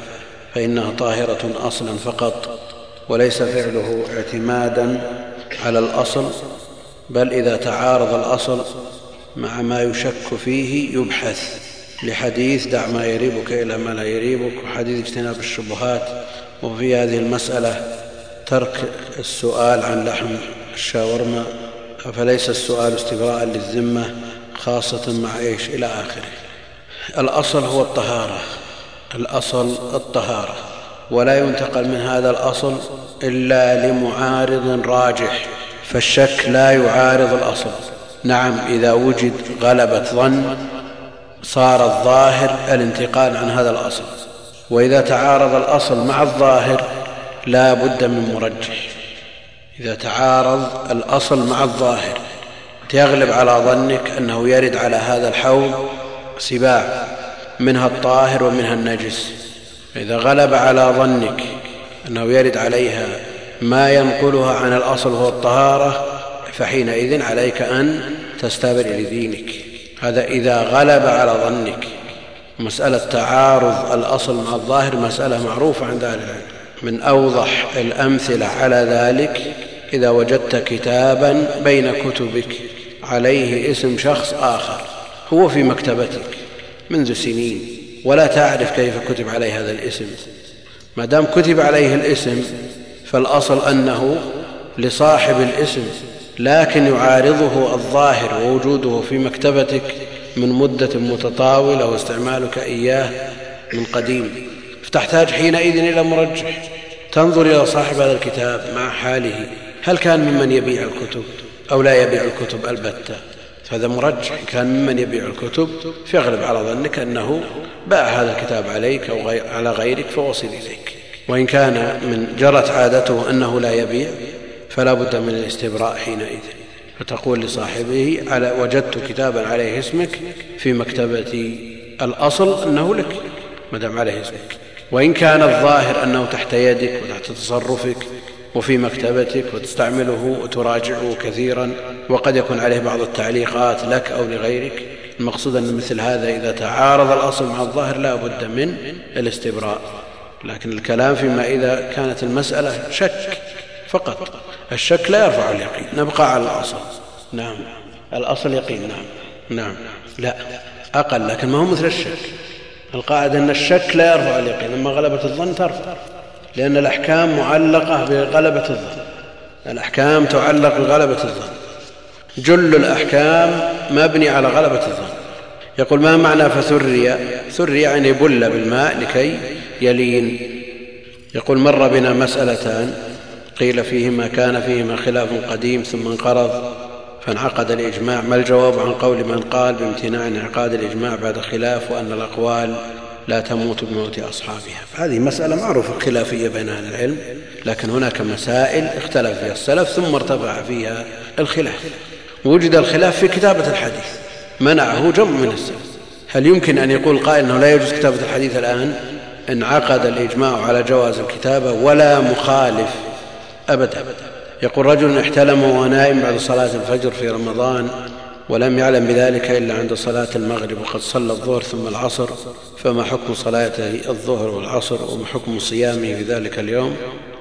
فإنها طاهرة أصلا فقط وليس فعله اعتمادا على الأصل بل إذا تعارض الأصل مع ما يشك فيه يبحث. لحديث دع ما يريبك إلى ما لا يريبك وحديث اجتناب الشبهات. وفي هذه المسألة ترك السؤال عن لحم الشاورما. فليس السؤال استبراء للذمة خاصة مع إيش؟ إلى آخره. الأصل هو الطهارة. الأصل الطهارة. ولا ينتقل من هذا الأصل إلا لمعارض راجح فالشك لا يعارض الأصل. نعم إذا وجد غلبة ظن صار الظاهر الانتقال عن هذا الأصل. وإذا تعارض الأصل مع الظاهر لا بد من مرجح. إذا تعارض الأصل مع الظاهر يغلب على ظنك أنه يرد على هذا الحوض سباع منها الطاهر ومنها النجس. إذا غلب على ظنك أنه يرد عليها ما ينقلها عن الأصل هو الطهارة فحينئذ عليك أن تستبر لدينك. هذا إذا غلب على ظنك. مسألة تعارض الأصل مع الظاهر مسألة معروفة عند أهل العلم. من أوضح الأمثلة على ذلك إذا وجدت كتابا بين كتبك عليه اسم شخص آخر هو في مكتبتك منذ سنين. ولا تعرف كيف كتب عليه هذا الاسم. ما دام كتب عليه الاسم فالأصل أنه لصاحب الاسم لكن يعارضه الظاهر ووجوده في مكتبتك من مدة متطاولة واستعمالك إياه من قديم. فتحتاج حينئذ إلى مرجح. تنظر إلى صاحب هذا الكتاب مع حاله. هل كان ممن يبيع الكتب أو لا يبيع الكتب؟ البتة. هذا مرجح. كان ممن يبيع الكتب فيغلب على ظنك أنه باع هذا الكتاب عليك أو على غيرك فوصل إليك. وإن كان من جرت عادته أنه لا يبيع فلا بد من الاستبراء حينئذ. فتقول لصاحبه على وجدت كتابا عليه اسمك في مكتبة الأصل أنه لك ما دام عليه اسمك. وإن كان الظاهر أنه تحت يدك وتحت تصرفك وفي مكتبتك وتستعمله وتراجعه كثيرا وقد يكون عليه بعض التعليقات لك أو لغيرك. المقصود أن مثل هذا إذا تعارض الأصل مع الظاهر لا بد من الاستبراء. لكن الكلام فيما إذا كانت المسألة شك فقط الشك لا يرفع اليقين نبقى على الأصل. نعم. الأصل يقين نعم. نعم. لا أقل لكن ما هو مثل الشك. القاعدة أن الشك لا يرفع اليقين لما غلبة الظن ترفع. لأن الأحكام معلقة بغلبة الظن. الأحكام تعلق بغلبة الظن. جل الأحكام مبني على غلبة الظن. يقول ما معنى فثري ثري يعني بل بالماء لكي يلين. يقول مر بنا مسألتان. قيل فيهما كان فيهما خلاف قديم ثم انقرض فانعقد الإجماع. ما الجواب عن قول من قال بامتناع انعقاد الإجماع بعد خلاف وأن الأقوال لا تموت بموت أصحابها. هذه مسألة معروفة. خلافية بين أهل العلم لكن هناك مسائل اختلف فيها السلف ثم ارتفع فيها الخلاف. وجد الخلاف في كتابة الحديث منعه جمع من السلف. هل يمكن أن يقول قائل أنه لا يجوز كتابة الحديث الآن؟ انعقد الإجماع على جواز الكتابة ولا مخالف أبدا. يقول رجل احتلم وهو نائم بعد صلاة الفجر في رمضان ولم يعلم بذلك إلا عند صلاة المغرب وقد صلى الظهر ثم العصر فما حكم صلاته الظهر والعصر وما حكم صيامه في ذلك اليوم؟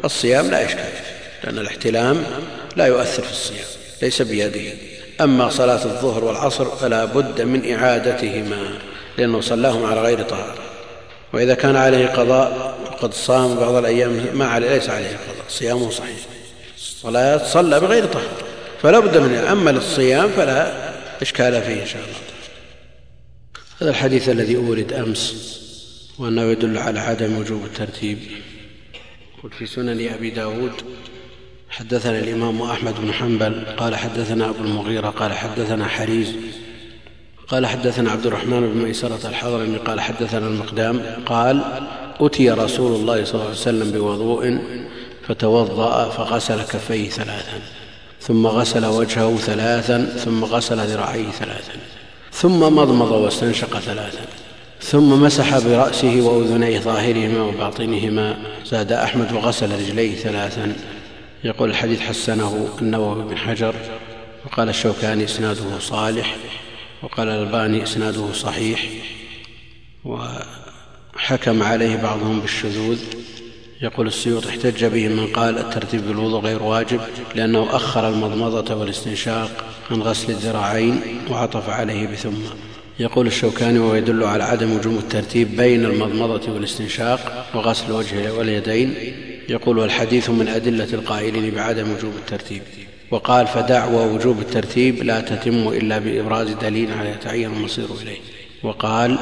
الصيام لا إشكال لأن الاحتلام لا يؤثر في الصيام ليس بيده. أما صلاة الظهر والعصر فلا بد من إعادتهما لأنه صلاهم على غير طهارة. وإذا كان عليه قضاء وقد صام بعض الأيام ما عليه ليس عليه قضاء صيامه صحيح صلاة صلى بغير طهارة فلا بد من أما للصيام فلا إشكال فيه إن شاء الله. هذا الحديث الذي أورد أمس وأنه يدل على عدم وجوب الترتيب. في سنن أبي داود حدثنا الإمام أحمد بن حنبل قال حدثنا أبو المغيرة قال حدثنا حريز قال حدثنا عبد الرحمن بن ميسرة الحضرمي قال حدثنا المقدام قال أتي رسول الله صلى الله عليه وسلم بوضوء فتوضأ فغسل كفيه ثلاثا. ثم غسل وجهه ثلاثا ثم غسل ذراعيه ثلاثا ثم مضمض واستنشق ثلاثا ثم مسح برأسه وأذنيه ظاهرهما وباطنهما زاد أحمد وغسل رجليه ثلاثا. يقول الحديث حسنه النووي بن حجر وقال الشوكاني إسناده صالح وقال الألباني إسناده صحيح وحكم عليه بعضهم بالشذوذ. يقول السيوط احتج به من قال الترتيب بالوضوء غير واجب لأنه أخر المضمضة والاستنشاق عن غسل الذراعين وعطف عليه بثم. يقول الشوكاني وهو يدل على عدم وجوب الترتيب بين المضمضة والاستنشاق وغسل الوجه واليدين. يقول والحديث من أدلة القائلين بعدم وجوب الترتيب. وقال فدعوى وجوب الترتيب لا تتم إلا بإبراز دليل على يتعين المصير إليه. وقال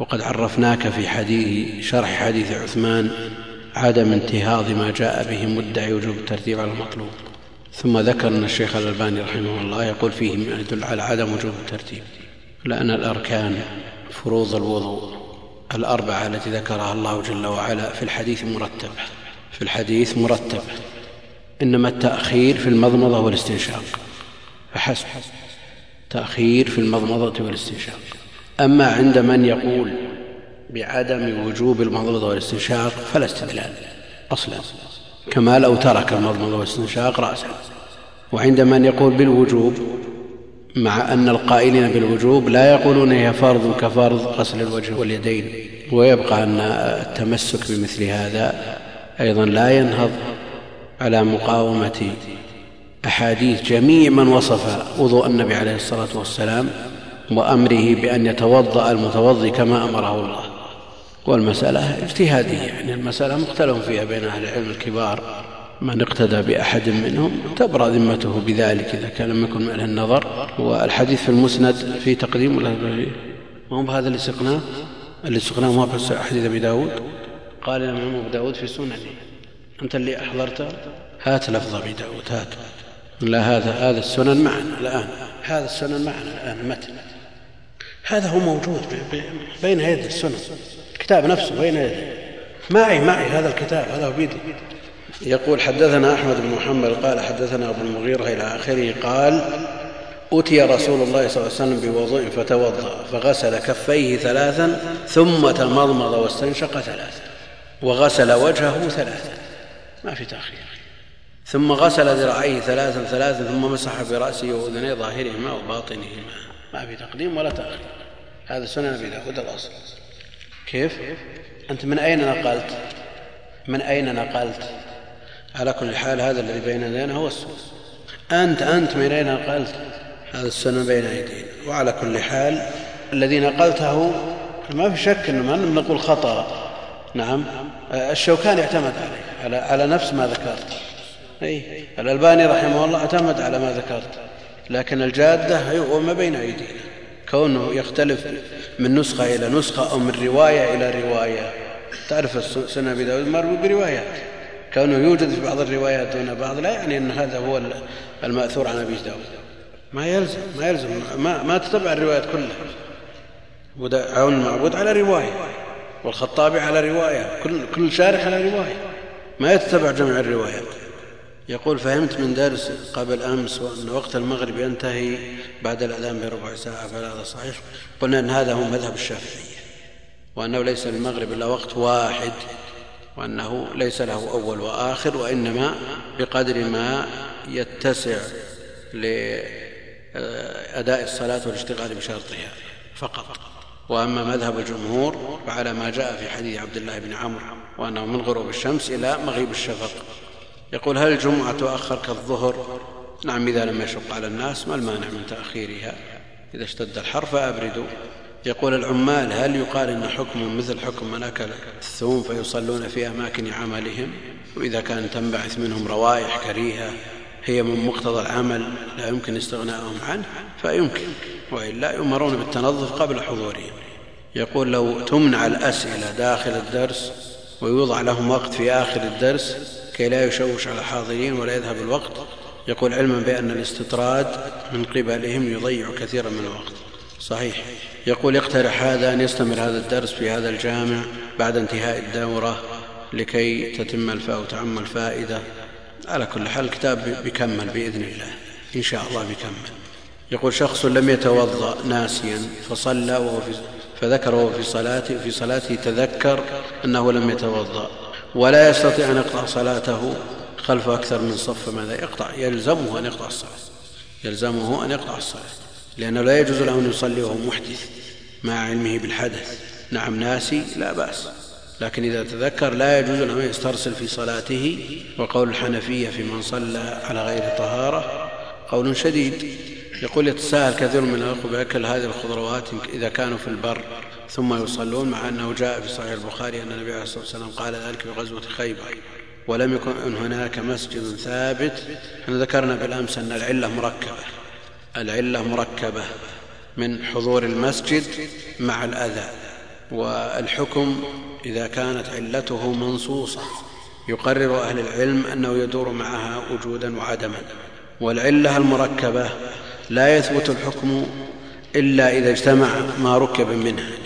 وقد عرفناك في حديث شرح حديث عثمان عدم انتهاض ما جاء به مدعي وجوب الترتيب على المطلوب. ثم ذكر أن الشيخ الألباني رحمه الله يقول فيه ما يدل على عدم وجوب الترتيب. لأن الأركان فروض الوضوء الأربعة التي ذكرها الله جل وعلا في الحديث مرتبة في الحديث مرتبة إنما التأخير في المضمضة والاستنشاق. فحسب. تأخير في المضمضة والاستنشاق. أما عند من يقول بعدم وجوب المضمضة والاستنشاق فلا استدلال. أصلا. كما لو ترك المضمضة والاستنشاق رأسا. وعند من يقول بالوجوب مع أن القائلين بالوجوب لا يقولون هي فرض كفرض غسل الوجه واليدين. ويبقى أن التمسك بمثل هذا أيضا لا ينهض على مقاومة أحاديث جميع من وصف وضوء النبي عليه الصلاة والسلام وأمره بأن يتوضأ المتوضي كما أمره الله. والمسألة اجتهادية يعني المسألة مختلف فيها بين أهل العلم الكبار. من اقتدى بأحد منهم تبرأ ذمته بذلك إذا كان لم يكن من النظر. والحديث في المسند في تقديم ولا ما هو بهذا اللي سقناه؟ ما في حديث أبي داود. قال الإمام أبو داود في سننه. أنت اللي احضرته هات لفظ أبي داود هات. لا هذا هذا السنن معنا الآن. هذا السنن معنا الآن متن. هذا هو موجود بين يدي السنن. الكتاب نفسه بين يدي معي معي هذا الكتاب هذا هو بيدي. يقول حدثنا أحمد بن محمد قال حدثنا أبو المغيرة إلى آخره قال أتي رسول الله صلى الله عليه وسلم بوضوء فتوضأ فغسل كفيه ثلاثا ثم تمضمض واستنشق ثلاثا وغسل وجهه ثلاثا. ما في تأخير. ثم غسل ذراعيه ثلاثا ثلاثا ثم مسح برأسه وأذنيه ظاهرهما وباطنهما. ما في تقديم ولا تأخير. هذا سنن أبي داود الأصل. كيف؟ أنت من أين نقلت؟ من أين نقلت؟ على كل حال هذا الذي بين يدينا هو السنة أنت أنت من أين نقلت؟ هذا السنة بين أيدينا. وعلى كل حال الذي نقلته ما في شك إنه ما نقول خطأ. نعم. الشوكاني اعتمد عليه على, على نفس ما ذكرت. اي الألباني رحمه الله اعتمد على ما ذكرت. لكن الجادة هو ما بين أيدينا. كونه يختلف من نسخة إلى نسخة أو من رواية إلى رواية. تعرف السنة أبي داود مروي بروايات. كونه يوجد في بعض الروايات دون بعض لا يعني أن هذا هو المأثور عن أبي داود. ما يلزم ما يلزم. ما, ما تتبع الروايات كلها. عون المعبود على رواية والخطابي على رواية كل كل شارح على رواية. ما يتبع جميع الروايات. يقول فهمت من درس قبل أمس وأن وقت المغرب ينتهي بعد الأذان بربع ساعة فهذا صحيح؟ قلنا إن هذا هو مذهب الشافعية وأنه ليس للمغرب إلا وقت واحد وأنه ليس له أول وآخر وإنما بقدر ما يتسع أداء الصلاة والاشتغال بشرطها فقط. وأما مذهب الجمهور فعلى ما جاء في حديث عبد الله بن عمرو وأنه من غروب الشمس إلى مغيب الشفق. يقول هل الجمعة تؤخر كالظهر؟ نعم إذا لم يشق على الناس ما المانع من تأخيرها. إذا اشتد الحر فأبردوا يقول العمال هل يقال إن حكم مثل حكم من أكل الثوم فيصلون في أماكن عملهم؟ وإذا كان تنبعث منهم روائح كريهة هي من مقتضى العمل لا يمكن استغناءهم عنه فيمكن. وإلا يؤمرون بالتنظف قبل حضورهم. يقول لو تمنع الأسئلة داخل الدرس ويوضع لهم وقت في آخر الدرس كي لا يشوش على الحاضرين ولا يذهب الوقت يقول علما بأن الاستطراد من قبلهم يضيع كثيرا من الوقت. صحيح. يقول يقترح هذا أن يستمر هذا الدرس في هذا الجامع بعد انتهاء الدورة لكي تتم الفاء وتعم الفائدة. على كل حال الكتاب بيكمل بإذن الله. إن شاء الله بيكمل. يقول شخص لم يتوضأ ناسيا فصلى وهو في فذكر وهو في صلاته في صلاته تذكر أنه لم يتوضأ. ولا يستطيع أن يقطع صلاته خلف أكثر من صف ماذا يقطع. يلزمه أن يقطع الصلاة. يلزمه أن يقطع الصلاة. لأنه لا يجوز له أن يصلي وهو محدث مع علمه بالحدث. نعم ناسي لا بأس. لكن إذا تذكر لا يجوز له أن يسترسل في صلاته. وقول الحنفية في من صلى على غير طهارة قول شديد. يقول يتساءل كثير من الأخوة بأكل هذه الخضروات إذا كانوا في البر. ثم يصلون مع أنه جاء في صحيح البخاري أن النبي عليه الصلاة والسلام قال ذلك في غزوه خيبر. ولم يكن هناك مسجد ثابت. إحنا ذكرنا بالامس أن العلة مركبة. العلة مركبة من حضور المسجد مع الأذى. والحكم إذا كانت علته منصوصة يقرر أهل العلم أنه يدور معها وجودا وعدما. والعلة المركبة لا يثبت الحكم إلا إذا اجتمع ما ركب منها.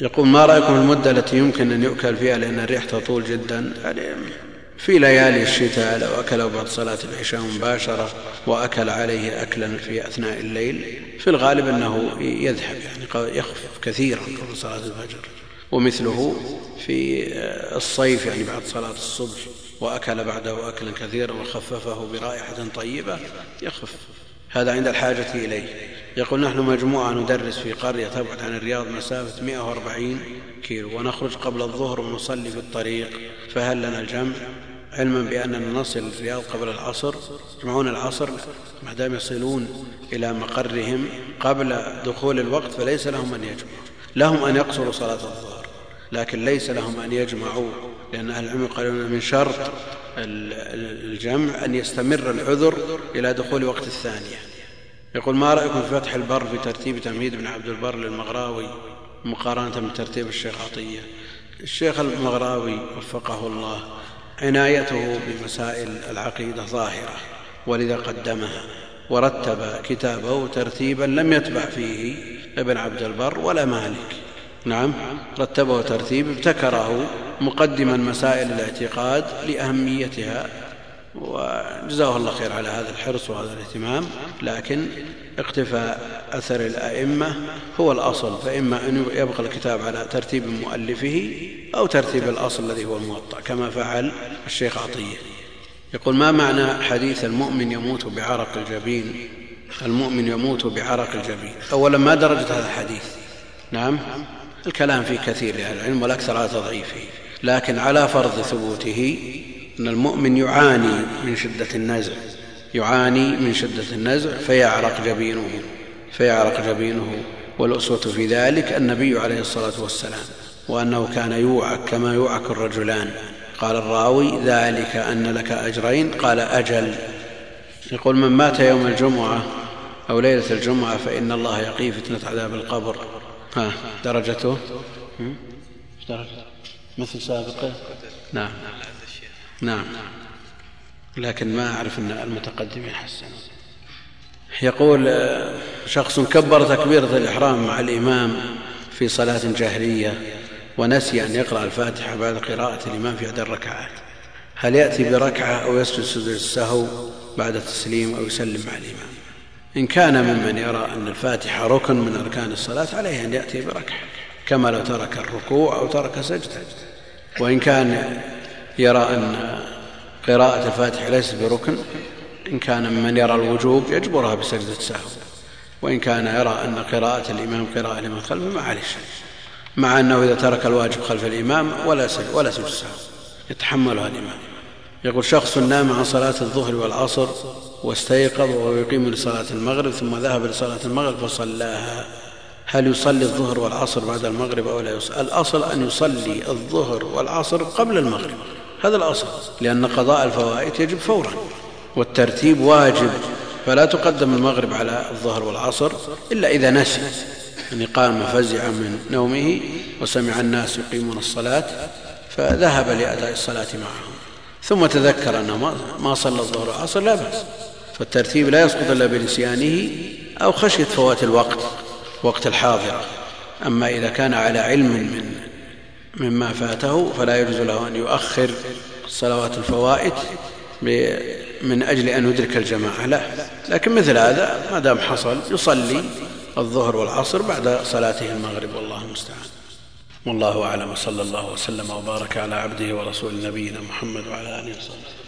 يقول ما رأيكم المدة التي يمكن أن يؤكل فيها لأن الريح تطول جدا؟ يعني في ليالي الشتاء لو أكله بعد صلاة العشاء مباشرة وأكل عليه أكلا في أثناء الليل في الغالب أنه يذهب يعني يخفف كثيرا قبل صلاة الفجر. ومثله في الصيف يعني بعد صلاة الصبح وأكل بعده أكلا كثيرا وخففه برائحة طيبة يخف. هذا عند الحاجة إليه. يقول نحن مجموعة ندرس في قرية تبعد عن الرياض مسافة 140 كيلو ونخرج قبل الظهر ونصلي في الطريق فهل لنا الجمع؟ علما بأننا نصل الرياض قبل العصر يجمعون العصر ما دام يصلون إلى مقرهم قبل دخول الوقت فليس لهم أن يجمعوا. لهم أن يقصروا صلاة الظهر لكن ليس لهم أن يجمعوا لأن أهل العلم قالوا من شرط الجمع أن يستمر العذر إلى دخول وقت الثانية. يقول ما رأيكم في فتح البر في ترتيب تمهيد بن عبد البر للمغراوي مقارنة بترتيب الشيخ عطية؟ الشيخ المغراوي وفقه الله عنايته بمسائل العقيدة ظاهرة ولذا قدمها ورتب كتابه ترتيبا لم يتبع فيه ابن عبد البر ولا مالك. نعم رتبه ترتيب ابتكره مقدما مسائل الاعتقاد لأهميتها وجزاه الله خير على هذا الحرص وهذا الاهتمام. لكن اقتفاء أثر الأئمة هو الأصل. فإما أن يبقى الكتاب على ترتيب مؤلفه أو ترتيب الأصل الذي هو الموطأ كما فعل الشيخ عطية. يقول ما معنى حديث المؤمن يموت بعرق الجبين؟ المؤمن يموت بعرق الجبين. أولا ما درجة هذا الحديث؟ نعم الكلام فيه كثير لأهل العلم والأكثر على تضعيفه. لكن على فرض ثبوته أن المؤمن يعاني من شدة النزع يعاني من شدة النزع فيعرق جبينه فيعرق جبينه. والأسوة في ذلك النبي عليه الصلاة والسلام وأنه كان يوعك كما يوعك الرجلان. قال الراوي ذلك أن لك أجرين. قال أجل. يقول من مات يوم الجمعة أو ليلة الجمعة فإن الله يقي فتنة عذاب القبر. ها درجته؟ درجة مثل سابقه؟ نعم. نعم. لكن ما أعرف أن المتقدمين حسنوا يقول شخص كبر تكبيرة الإحرام مع الإمام في صلاة جهرية ونسي أن يقرأ الفاتحة بعد قراءة الإمام في عدد الركعات. هل يأتي بركعة أو يسجد سجود السهو بعد التسليم أو يسلم مع الإمام؟ إن كان ممن يرى أن الفاتحة ركن من أركان الصلاة عليه أن يأتي بركعة كما لو ترك الركوع أو ترك سجدة. وإن كان يرى أن قراءة الفاتحة ليست بركن. إن كان ممن يرى الوجوب يجبرها بسجدة سهو وإن كان يرى أن قراءة الإمام قراءة لمن خلفه ما عليه شيء. مع أنه إذا ترك الواجب خلف الإمام ولا ولا سجد سهو يتحملها الإمام. يقول شخص نام عن صلاة الظهر والعصر واستيقظ وهو يقيم لصلاة المغرب ثم ذهب لصلاة المغرب فصلاها. هل يصلي الظهر والعصر بعد المغرب أو لا يصلي؟ الأصل أن يصلي الظهر والعصر قبل المغرب. هذا الأصل لأن قضاء الفوائد يجب فورا والترتيب واجب فلا تقدم المغرب على الظهر والعصر إلا إذا نسي يعني قام فزعا من نومه وسمع الناس يقيمون الصلاة فذهب لأداء الصلاة معهم ثم تذكر أنه ما صلى الظهر والعصر لا بأس فالترتيب لا يسقط إلا بنسيانه أو خشية فوات الوقت وقت الحاضرة أما إذا كان على علم من مما فاته فلا يجوز له أن يؤخر صلوات الفوائد من أجل أن يدرك الجماعة. لا. لكن مثل هذا ما دام حصل يصلي الظهر والعصر بعد صلاته المغرب والله المستعان. والله أعلم صلى الله وسلم وبارك على عبده ورسول نبينا محمد وعلى آله وصحبه.